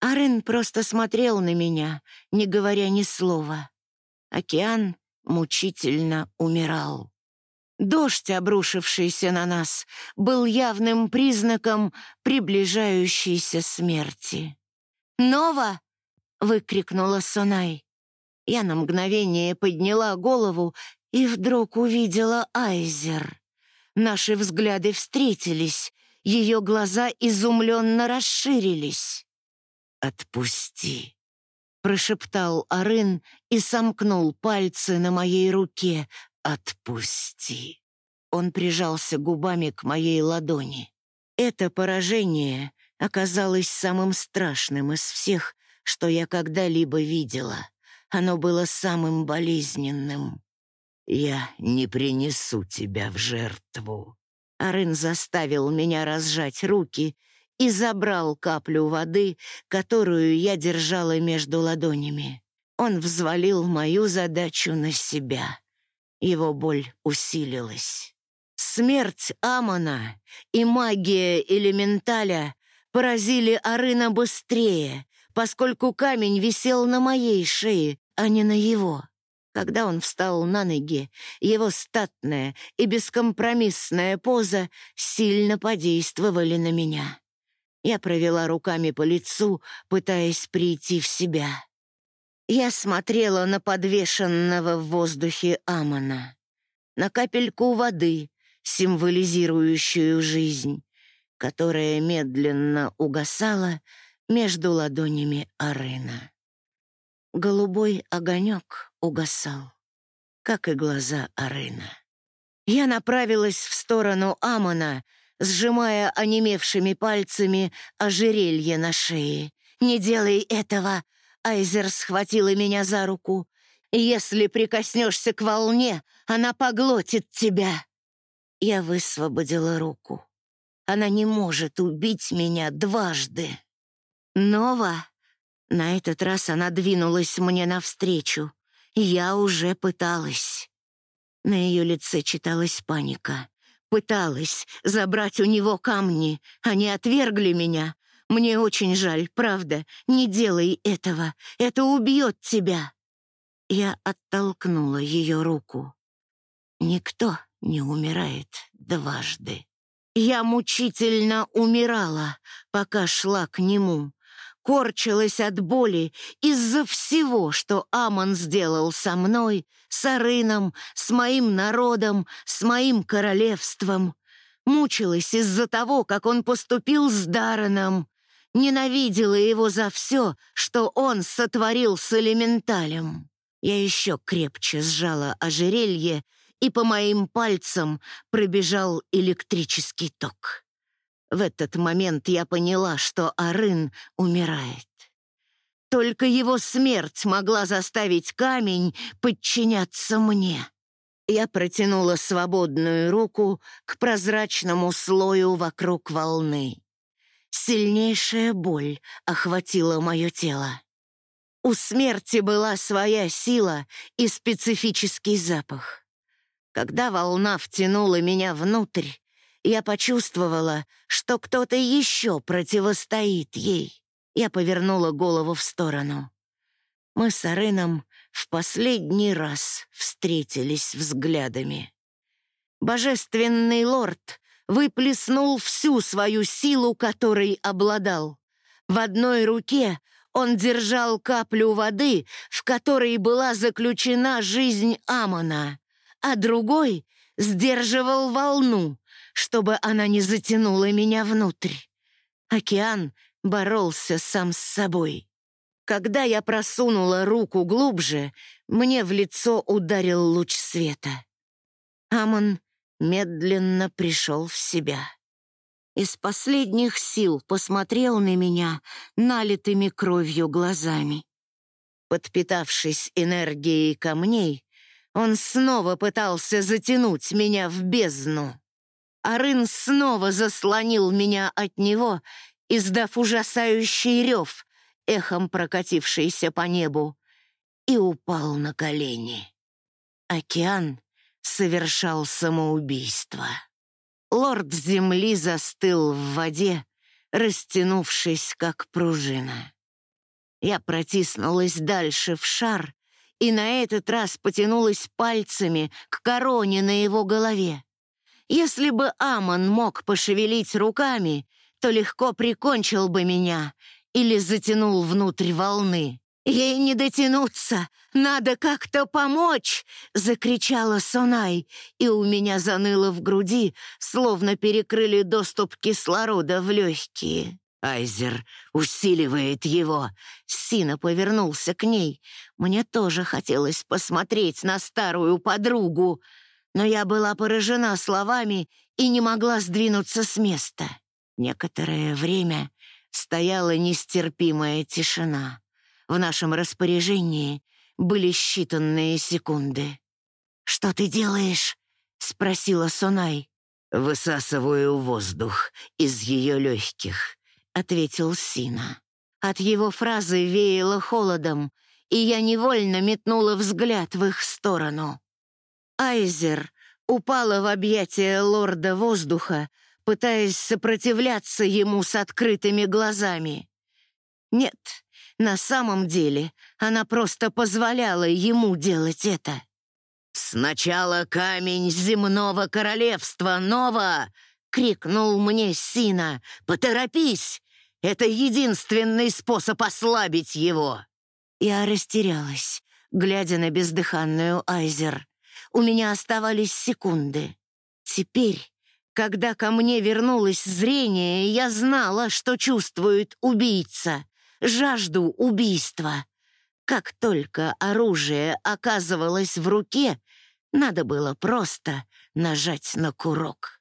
Арен просто смотрел на меня, не говоря ни слова. Океан мучительно умирал. Дождь, обрушившийся на нас, был явным признаком приближающейся смерти. «Нова!» — выкрикнула Сонай. Я на мгновение подняла голову и вдруг увидела Айзер. Наши взгляды встретились, ее глаза изумленно расширились. «Отпусти!» — прошептал Арын и сомкнул пальцы на моей руке, «Отпусти». Он прижался губами к моей ладони. Это поражение оказалось самым страшным из всех, что я когда-либо видела. Оно было самым болезненным. «Я не принесу тебя в жертву». Арын заставил меня разжать руки и забрал каплю воды, которую я держала между ладонями. Он взвалил мою задачу на себя. Его боль усилилась. Смерть Амона и магия элементаля поразили Арына быстрее, поскольку камень висел на моей шее, а не на его. Когда он встал на ноги, его статная и бескомпромиссная поза сильно подействовали на меня. Я провела руками по лицу, пытаясь прийти в себя. Я смотрела на подвешенного в воздухе Амона, на капельку воды, символизирующую жизнь, которая медленно угасала между ладонями Арына. Голубой огонек угасал, как и глаза Арына. Я направилась в сторону Амона, сжимая онемевшими пальцами ожерелье на шее. «Не делай этого!» Айзер схватила меня за руку. «Если прикоснешься к волне, она поглотит тебя!» Я высвободила руку. Она не может убить меня дважды. «Нова!» На этот раз она двинулась мне навстречу. Я уже пыталась. На ее лице читалась паника. Пыталась забрать у него камни. Они отвергли меня. Мне очень жаль, правда. Не делай этого. Это убьет тебя. Я оттолкнула ее руку. Никто не умирает дважды. Я мучительно умирала, пока шла к нему корчилась от боли из-за всего, что Амон сделал со мной, с Арыном, с моим народом, с моим королевством. Мучилась из-за того, как он поступил с Дарреном. Ненавидела его за все, что он сотворил с элементалем. Я еще крепче сжала ожерелье, и по моим пальцам пробежал электрический ток. В этот момент я поняла, что Арын умирает. Только его смерть могла заставить камень подчиняться мне. Я протянула свободную руку к прозрачному слою вокруг волны. Сильнейшая боль охватила мое тело. У смерти была своя сила и специфический запах. Когда волна втянула меня внутрь, я почувствовала, что кто-то еще противостоит ей. Я повернула голову в сторону. Мы с Ареном в последний раз встретились взглядами. Божественный лорд выплеснул всю свою силу, которой обладал. В одной руке он держал каплю воды, в которой была заключена жизнь Амона, а другой сдерживал волну, чтобы она не затянула меня внутрь. Океан боролся сам с собой. Когда я просунула руку глубже, мне в лицо ударил луч света. Амон медленно пришел в себя. Из последних сил посмотрел на меня налитыми кровью глазами. Подпитавшись энергией камней, он снова пытался затянуть меня в бездну. Арын снова заслонил меня от него, издав ужасающий рев, эхом прокатившийся по небу, и упал на колени. Океан совершал самоубийство. Лорд Земли застыл в воде, растянувшись, как пружина. Я протиснулась дальше в шар и на этот раз потянулась пальцами к короне на его голове. Если бы Амон мог пошевелить руками, то легко прикончил бы меня или затянул внутрь волны. «Ей не дотянуться! Надо как-то помочь!» — закричала Сонай, и у меня заныло в груди, словно перекрыли доступ кислорода в легкие. Айзер усиливает его. Сина повернулся к ней. Мне тоже хотелось посмотреть на старую подругу но я была поражена словами и не могла сдвинуться с места. Некоторое время стояла нестерпимая тишина. В нашем распоряжении были считанные секунды. «Что ты делаешь?» — спросила Сонай. «Высасываю воздух из ее легких. ответил Сина. От его фразы веяло холодом, и я невольно метнула взгляд в их сторону. Айзер упала в объятия лорда воздуха, пытаясь сопротивляться ему с открытыми глазами. Нет, на самом деле она просто позволяла ему делать это. «Сначала камень земного королевства, Нова!» — крикнул мне Сина. «Поторопись! Это единственный способ ослабить его!» Я растерялась, глядя на бездыханную Айзер. У меня оставались секунды. Теперь, когда ко мне вернулось зрение, я знала, что чувствует убийца, жажду убийства. Как только оружие оказывалось в руке, надо было просто нажать на курок.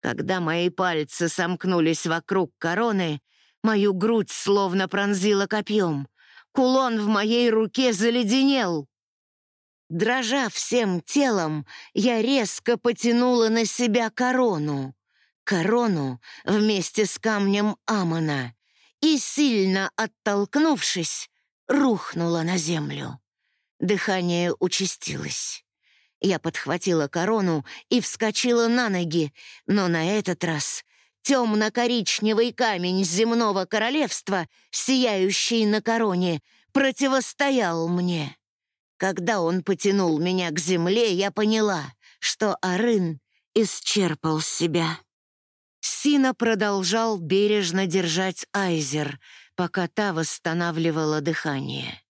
Когда мои пальцы сомкнулись вокруг короны, мою грудь словно пронзила копьем. Кулон в моей руке заледенел. Дрожа всем телом, я резко потянула на себя корону. Корону вместе с камнем Амона и, сильно оттолкнувшись, рухнула на землю. Дыхание участилось. Я подхватила корону и вскочила на ноги, но на этот раз темно-коричневый камень земного королевства, сияющий на короне, противостоял мне. Когда он потянул меня к земле, я поняла, что Арын исчерпал себя. Сина продолжал бережно держать Айзер, пока та восстанавливала дыхание.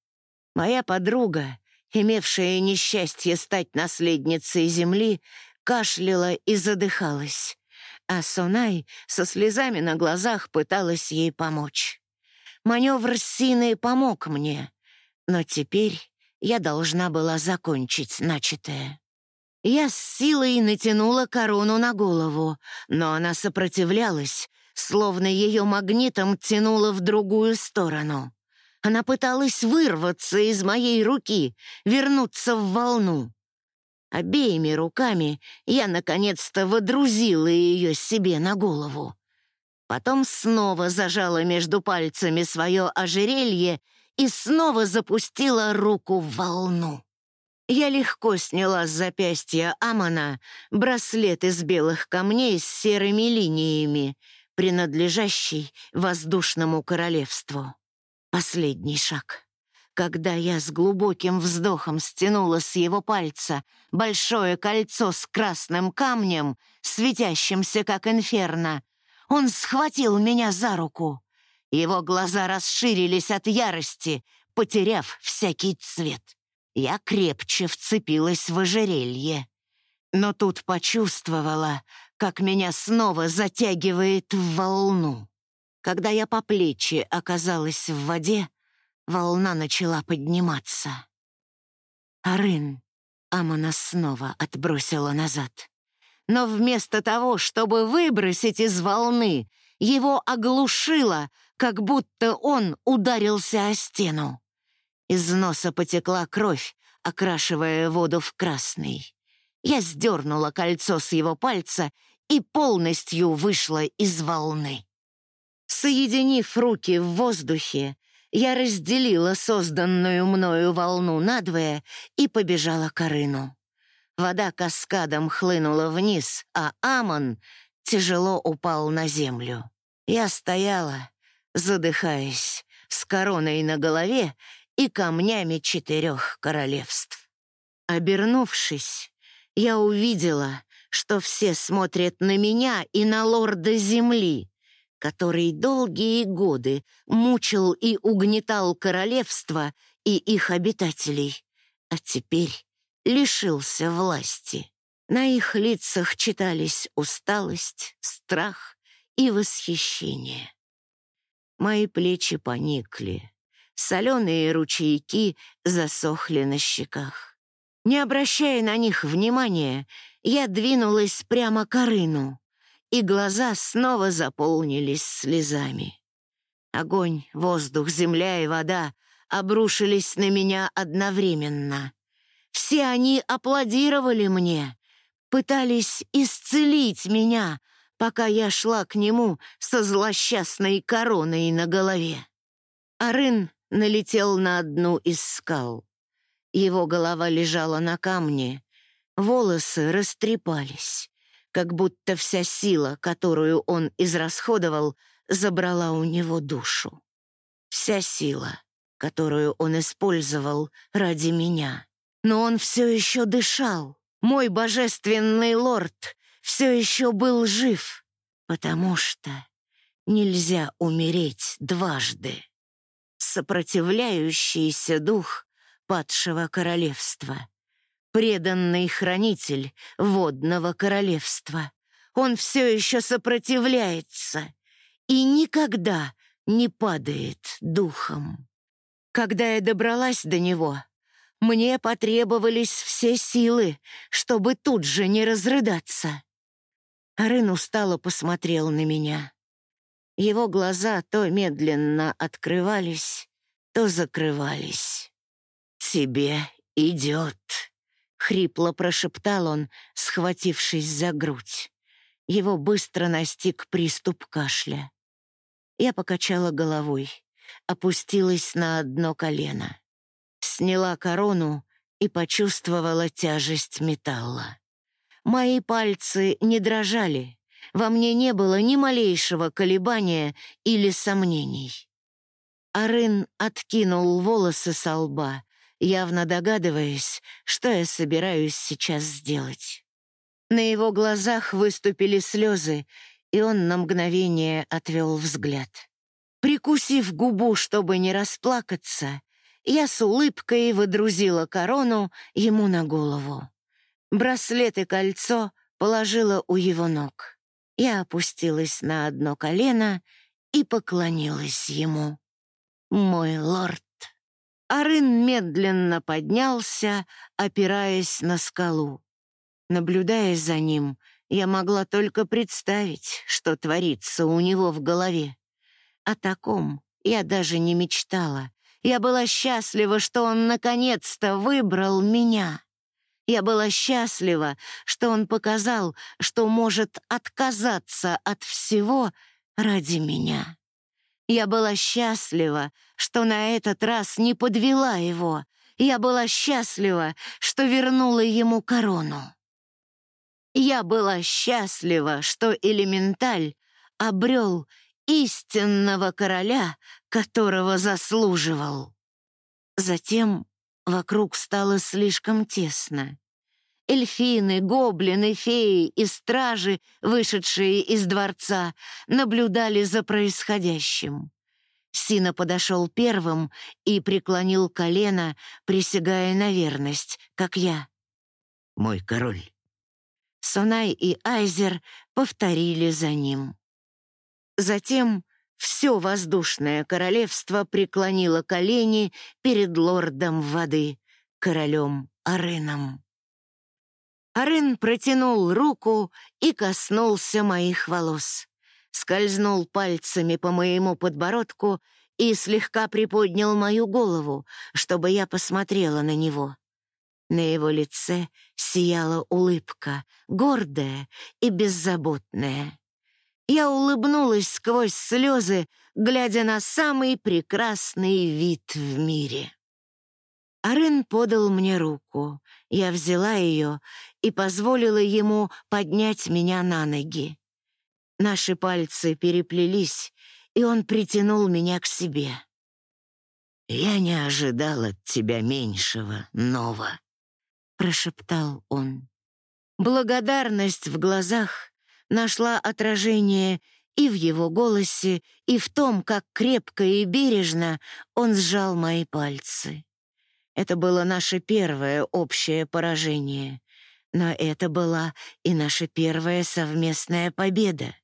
Моя подруга, имевшая несчастье стать наследницей земли, кашляла и задыхалась, а Сонай со слезами на глазах пыталась ей помочь. Маневр Сины помог мне, но теперь я должна была закончить начатое. Я с силой натянула корону на голову, но она сопротивлялась, словно ее магнитом тянуло в другую сторону. Она пыталась вырваться из моей руки, вернуться в волну. Обеими руками я наконец-то водрузила ее себе на голову. Потом снова зажала между пальцами свое ожерелье и снова запустила руку в волну. Я легко сняла с запястья Амона браслет из белых камней с серыми линиями, принадлежащий воздушному королевству. Последний шаг. Когда я с глубоким вздохом стянула с его пальца большое кольцо с красным камнем, светящимся как инферно, он схватил меня за руку. Его глаза расширились от ярости, потеряв всякий цвет. Я крепче вцепилась в ожерелье. Но тут почувствовала, как меня снова затягивает в волну. Когда я по плечи оказалась в воде, волна начала подниматься. Арын Амона снова отбросила назад. Но вместо того, чтобы выбросить из волны, его оглушило, как будто он ударился о стену. Из носа потекла кровь, окрашивая воду в красный. Я сдернула кольцо с его пальца и полностью вышла из волны. Соединив руки в воздухе, я разделила созданную мною волну надвое и побежала к Арыну. Вода каскадом хлынула вниз, а Амон тяжело упал на землю. Я стояла, задыхаясь, с короной на голове и камнями четырех королевств. Обернувшись, я увидела, что все смотрят на меня и на лорда земли, который долгие годы мучил и угнетал королевство и их обитателей, а теперь лишился власти. На их лицах читались усталость, страх и восхищение. Мои плечи поникли, соленые ручейки засохли на щеках. Не обращая на них внимания, я двинулась прямо к Арыну, и глаза снова заполнились слезами. Огонь, воздух, земля и вода обрушились на меня одновременно. Все они аплодировали мне, пытались исцелить меня, пока я шла к нему со злосчастной короной на голове. Арын налетел на одну из скал. Его голова лежала на камне, волосы растрепались, как будто вся сила, которую он израсходовал, забрала у него душу. Вся сила, которую он использовал ради меня. Но он все еще дышал. Мой божественный лорд все еще был жив, потому что нельзя умереть дважды. Сопротивляющийся дух падшего королевства, преданный хранитель водного королевства. Он все еще сопротивляется и никогда не падает духом. Когда я добралась до него, мне потребовались все силы, чтобы тут же не разрыдаться. Рын устало посмотрел на меня. Его глаза то медленно открывались, то закрывались. «Тебе идет», — хрипло прошептал он, схватившись за грудь. Его быстро настиг приступ кашля. Я покачала головой, опустилась на одно колено сняла корону и почувствовала тяжесть металла. Мои пальцы не дрожали, во мне не было ни малейшего колебания или сомнений. Арын откинул волосы со лба, явно догадываясь, что я собираюсь сейчас сделать. На его глазах выступили слезы, и он на мгновение отвел взгляд. Прикусив губу, чтобы не расплакаться, я с улыбкой выдрузила корону ему на голову. Браслет и кольцо положила у его ног. Я опустилась на одно колено и поклонилась ему. «Мой лорд». Арын медленно поднялся, опираясь на скалу. Наблюдая за ним, я могла только представить, что творится у него в голове. О таком я даже не мечтала, я была счастлива, что он наконец-то выбрал меня. Я была счастлива, что он показал, что может отказаться от всего ради меня. Я была счастлива, что на этот раз не подвела его. Я была счастлива, что вернула ему корону. Я была счастлива, что элементаль обрел истинного короля, которого заслуживал. Затем вокруг стало слишком тесно. Эльфины, гоблины, феи и стражи, вышедшие из дворца, наблюдали за происходящим. Сина подошел первым и преклонил колено, присягая на верность, как я. «Мой король». Сонай и Айзер повторили за ним. Затем все воздушное королевство преклонило колени перед лордом воды, королем Ареном. Арен протянул руку и коснулся моих волос, скользнул пальцами по моему подбородку и слегка приподнял мою голову, чтобы я посмотрела на него. На его лице сияла улыбка, гордая и беззаботная. Я улыбнулась сквозь слезы, глядя на самый прекрасный вид в мире. Арен подал мне руку. Я взяла ее и позволила ему поднять меня на ноги. Наши пальцы переплелись, и он притянул меня к себе. «Я не ожидал от тебя меньшего, Нова», — прошептал он. Благодарность в глазах нашла отражение и в его голосе, и в том, как крепко и бережно он сжал мои пальцы. Это было наше первое общее поражение, но это была и наша первая совместная победа.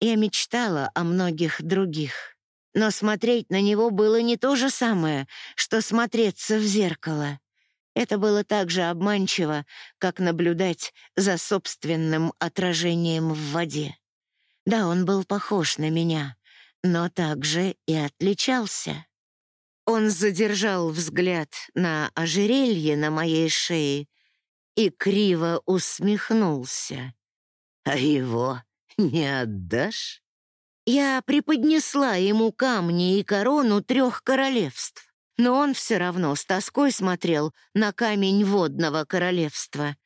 Я мечтала о многих других, но смотреть на него было не то же самое, что смотреться в зеркало. Это было так же обманчиво, как наблюдать за собственным отражением в воде. Да, он был похож на меня, но также и отличался. Он задержал взгляд на ожерелье на моей шее и криво усмехнулся. «А его Не отдашь? Я преподнесла ему камни и корону трех королевств, но он все равно с тоской смотрел на камень водного королевства,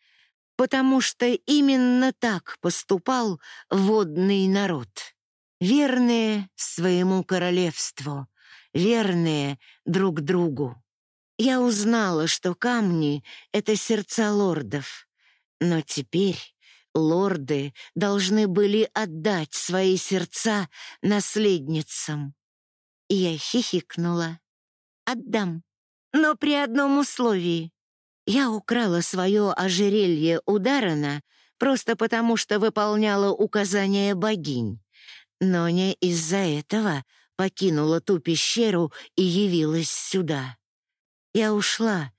потому что именно так поступал водный народ. Верные своему королевству, верные друг другу. Я узнала, что камни — это сердца лордов, но теперь лорды должны были отдать свои сердца наследницам. И я хихикнула. «Отдам, но при одном условии. Я украла свое ожерелье у Даррена просто потому, что выполняла указания богинь. Но не из-за этого покинула ту пещеру и явилась сюда. Я ушла,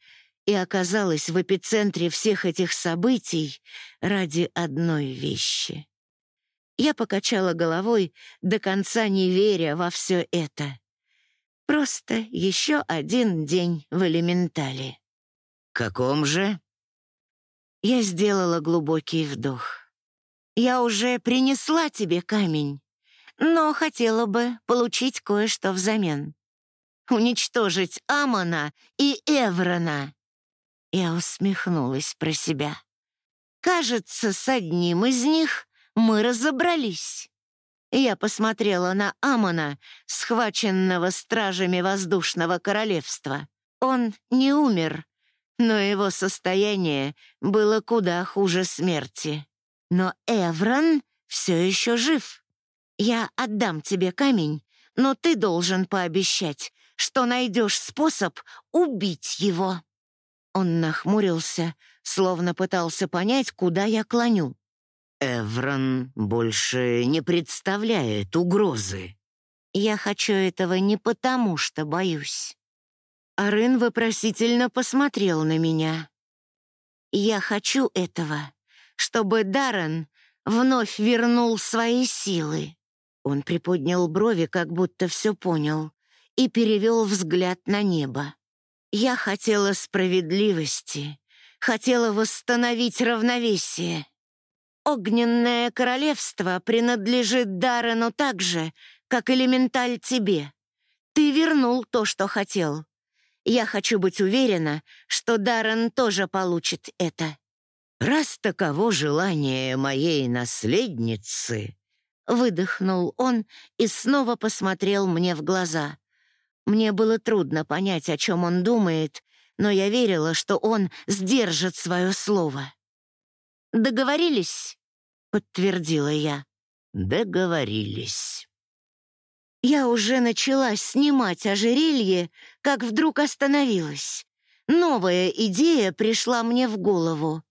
и оказалась в эпицентре всех этих событий ради одной вещи. Я покачала головой, до конца не веря во все это. Просто еще один день в элементале. «Каком же?» Я сделала глубокий вдох. «Я уже принесла тебе камень, но хотела бы получить кое-что взамен. Уничтожить Амона и Эврона. Я усмехнулась про себя. Кажется, с одним из них мы разобрались. Я посмотрела на Амона, схваченного стражами воздушного королевства. Он не умер, но его состояние было куда хуже смерти. Но Эврон все еще жив. Я отдам тебе камень, но ты должен пообещать, что найдешь способ убить его. Он нахмурился, словно пытался понять, куда я клоню. «Эврон больше не представляет угрозы». «Я хочу этого не потому, что боюсь». Арын вопросительно посмотрел на меня. «Я хочу этого, чтобы Даррен вновь вернул свои силы». Он приподнял брови, как будто все понял, и перевел взгляд на небо. Я хотела справедливости, хотела восстановить равновесие. Огненное королевство принадлежит Даррену так же, как элементаль тебе. Ты вернул то, что хотел. Я хочу быть уверена, что Даррен тоже получит это. «Раз таково желание моей наследницы», — выдохнул он и снова посмотрел мне в глаза. Мне было трудно понять, о чем он думает, но я верила, что он сдержит свое слово. «Договорились?» — подтвердила я. «Договорились». Я уже начала снимать ожерелье, как вдруг остановилась. Новая идея пришла мне в голову.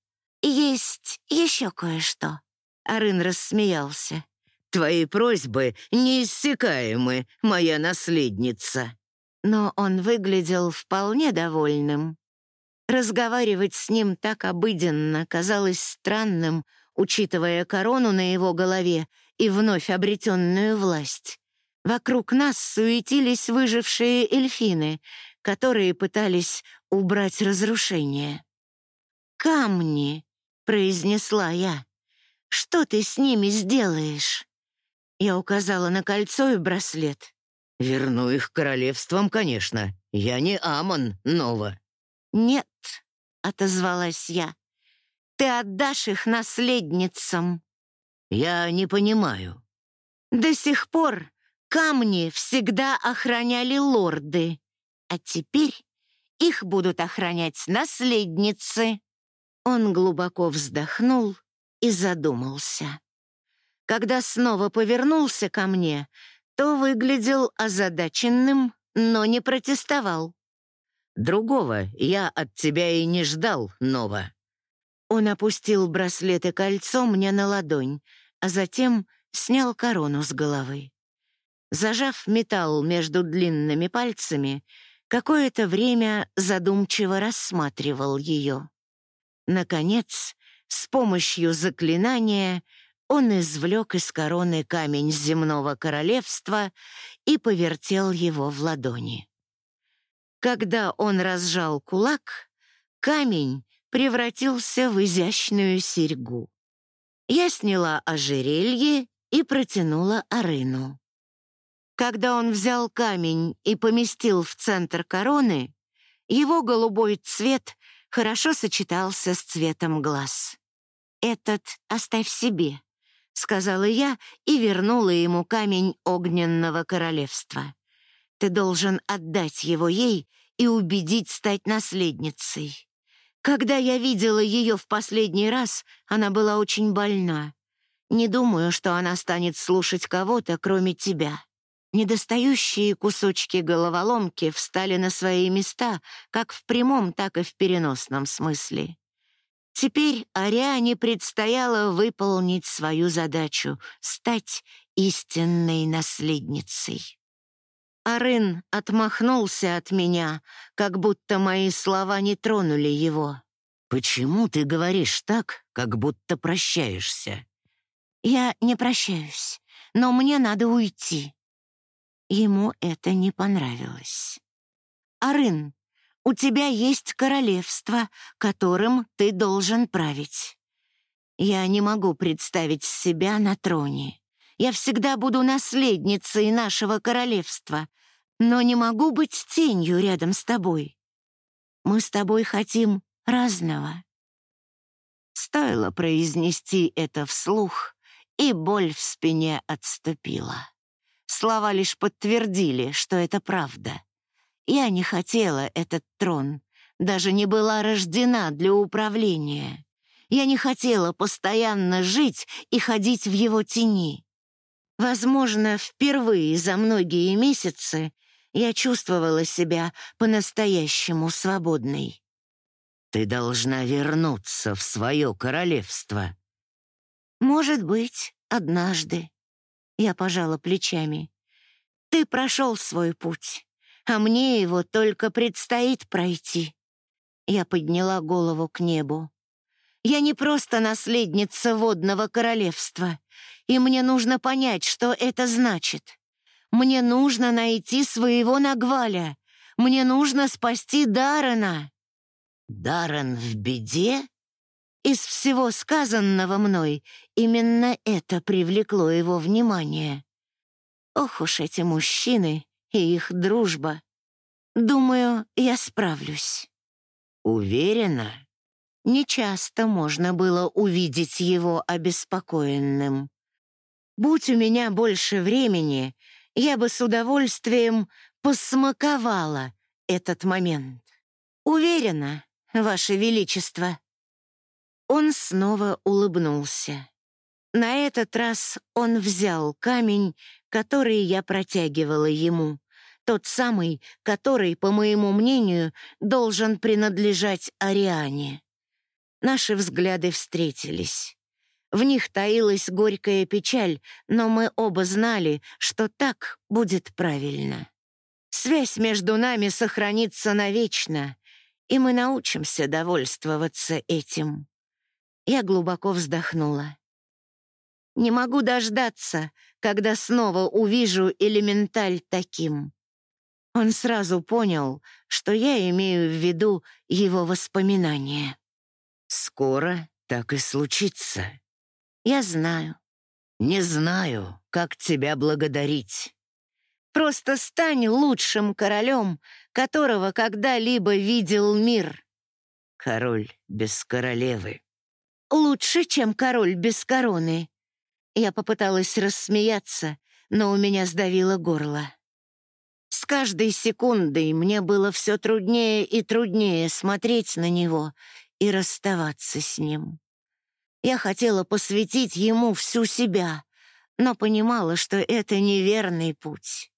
«Есть еще кое-что». Арын рассмеялся. «Твои просьбы неиссякаемы, моя наследница» но он выглядел вполне довольным. Разговаривать с ним так обыденно казалось странным, учитывая корону на его голове и вновь обретенную власть. Вокруг нас суетились выжившие эльфины, которые пытались убрать разрушение. «Камни», — произнесла я, — «что ты с ними сделаешь?» Я указала на кольцо и браслет. Верну их королевством, конечно. Я не Амон, Нова. Нет, отозвалась я. Ты отдашь их наследницам. Я не понимаю. До сих пор камни всегда охраняли лорды, а теперь их будут охранять наследницы. Он глубоко вздохнул и задумался. Когда снова повернулся ко мне, то выглядел озадаченным, но не протестовал. «Другого я от тебя и не ждал, Нова». Он опустил браслет и кольцо мне на ладонь, а затем снял корону с головы. Зажав металл между длинными пальцами, какое-то время задумчиво рассматривал ее. Наконец, с помощью заклинания он извлек из короны камень земного королевства и повертел его в ладони. Когда он разжал кулак, камень превратился в изящную серьгу. Я сняла ожерелье и протянула Арыну. Когда он взял камень и поместил в центр короны, его голубой цвет хорошо сочетался с цветом глаз. «Этот оставь себе», — сказала я и вернула ему камень огненного королевства. «Ты должен отдать его ей и убедить стать наследницей. Когда я видела ее в последний раз, она была очень больна. Не думаю, что она станет слушать кого-то, кроме тебя». Недостающие кусочки головоломки встали на свои места как в прямом, так и в переносном смысле. Теперь Ариане предстояло выполнить свою задачу — стать истинной наследницей. Арын отмахнулся от меня, как будто мои слова не тронули его. «Почему ты говоришь так, как будто прощаешься?» «Я не прощаюсь, но мне надо уйти», Ему это не понравилось. «Арын, у тебя есть королевство, которым ты должен править. Я не могу представить себя на троне. Я всегда буду наследницей нашего королевства, но не могу быть тенью рядом с тобой. Мы с тобой хотим разного». Стоило произнести это вслух, и боль в спине отступила. Слова лишь подтвердили, что это правда. Я не хотела этот трон, даже не была рождена для управления. Я не хотела постоянно жить и ходить в его тени. Возможно, впервые за многие месяцы я чувствовала себя по-настоящему свободной. «Ты должна вернуться в свое королевство». «Может быть, однажды», я пожала плечами. «Ты прошел свой путь, а мне его только предстоит пройти». Я подняла голову к небу. «Я не просто наследница водного королевства, и мне нужно понять, что это значит. Мне нужно найти своего Нагваля. Мне нужно спасти Даррена». «Даррен в беде?» Из всего сказанного мной именно это привлекло его внимание. Ох уж эти мужчины и их дружба. Думаю, я справлюсь. Уверена? Нечасто можно было увидеть его обеспокоенным. Будь у меня больше времени, я бы с удовольствием посмаковала этот момент. Уверена, Ваше Величество. Он снова улыбнулся. На этот раз он взял камень, который я протягивала ему, тот самый, который, по моему мнению, должен принадлежать Ариане. Наши взгляды встретились. В них таилась горькая печаль, но мы оба знали, что так будет правильно. Связь между нами сохранится навечно, и мы научимся довольствоваться этим. Я глубоко вздохнула. Не могу дождаться, когда снова увижу элементаль таким. Он сразу понял, что я имею в виду его воспоминания. «Скоро так и случится». «Я знаю». «Не знаю, как тебя благодарить». «Просто стань лучшим королем, которого когда-либо видел мир». «Король без королевы», лучше, чем король без короны». Я попыталась рассмеяться, но у меня сдавило горло. С каждой секундой мне было все труднее и труднее смотреть на него и расставаться с ним. Я хотела посвятить ему всю себя, но понимала, что это неверный путь.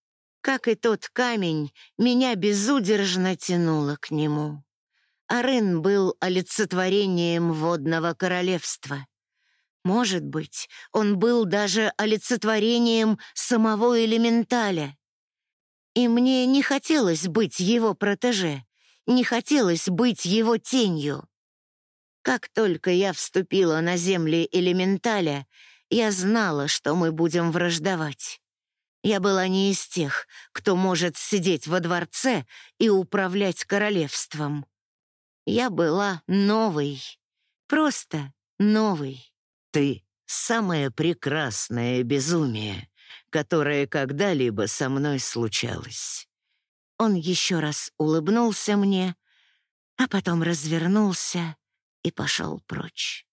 Как и тот камень, меня безудержно тянуло к нему. Арын был олицетворением водного королевства. Может быть, он был даже олицетворением самого элементаля. И мне не хотелось быть его протеже, не хотелось быть его тенью. Как только я вступила на земли элементаля, я знала, что мы будем враждовать. Я была не из тех, кто может сидеть во дворце и управлять королевством. Я была новой, просто новой. Ты самое прекрасное безумие, которое когда-либо со мной случалось. Он еще раз улыбнулся мне, а потом развернулся и пошел прочь.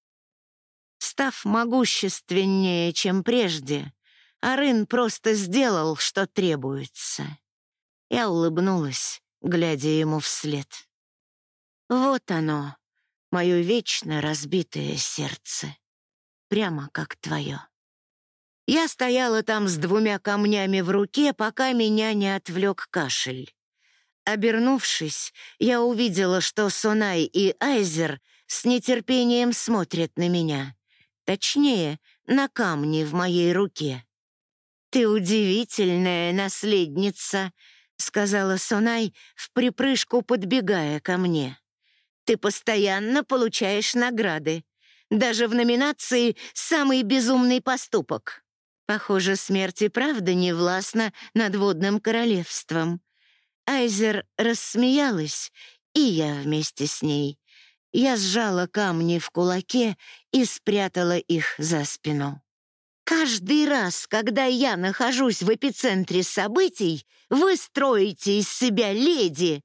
Став могущественнее, чем прежде, Арын просто сделал, что требуется. Я улыбнулась, глядя ему вслед. Вот оно, мое вечно разбитое сердце, прямо как твое. Я стояла там с двумя камнями в руке, пока меня не отвлек кашель. Обернувшись, я увидела, что Сонай и Айзер с нетерпением смотрят на меня. Точнее, на камни в моей руке. «Ты удивительная наследница», — сказала Сонай, в припрыжку подбегая ко мне. «Ты постоянно получаешь награды, даже в номинации «Самый безумный поступок». Похоже, смерть и правда не властна над водным королевством. Айзер рассмеялась, и я вместе с ней. Я сжала камни в кулаке и спрятала их за спину. «Каждый раз, когда я нахожусь в эпицентре событий, вы строите из себя леди!»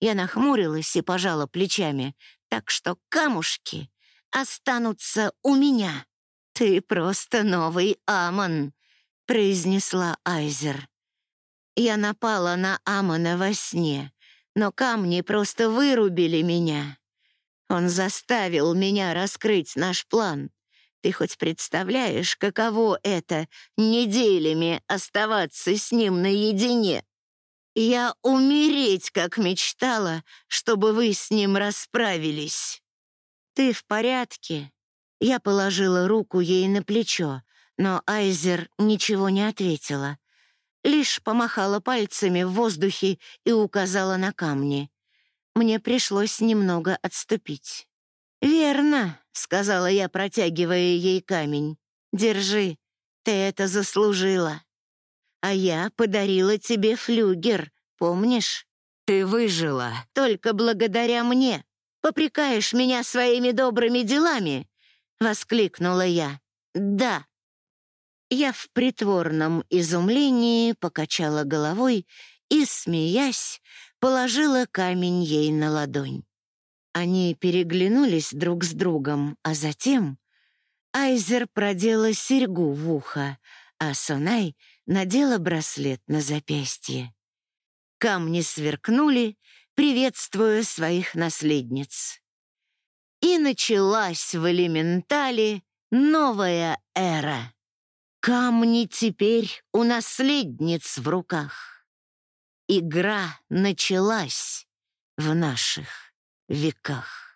Я нахмурилась и пожала плечами, так что камушки останутся у меня. «Ты просто новый Амон», — произнесла Айзер. Я напала на Амона во сне, но камни просто вырубили меня. Он заставил меня раскрыть наш план. Ты хоть представляешь, каково это — неделями оставаться с ним наедине? Я умереть, как мечтала, чтобы вы с ним расправились. Ты в порядке?» Я положила руку ей на плечо, но Айзер ничего не ответила. Лишь помахала пальцами в воздухе и указала на камни. Мне пришлось немного отступить. «Верно», — сказала я, протягивая ей камень. «Держи, ты это заслужила. А я подарила тебе флюгер, помнишь? Ты выжила только благодаря мне. Попрекаешь меня своими добрыми делами, — воскликнула я. «Да». Я в притворном изумлении покачала головой и, смеясь, положила камень ей на ладонь. Они переглянулись друг с другом, а затем Айзер продела серьгу в ухо, а Сонай надела браслет на запястье. Камни сверкнули, приветствуя своих наследниц. И началась в элементале новая эра. Камни теперь у наследниц в руках. Игра началась в наших веках.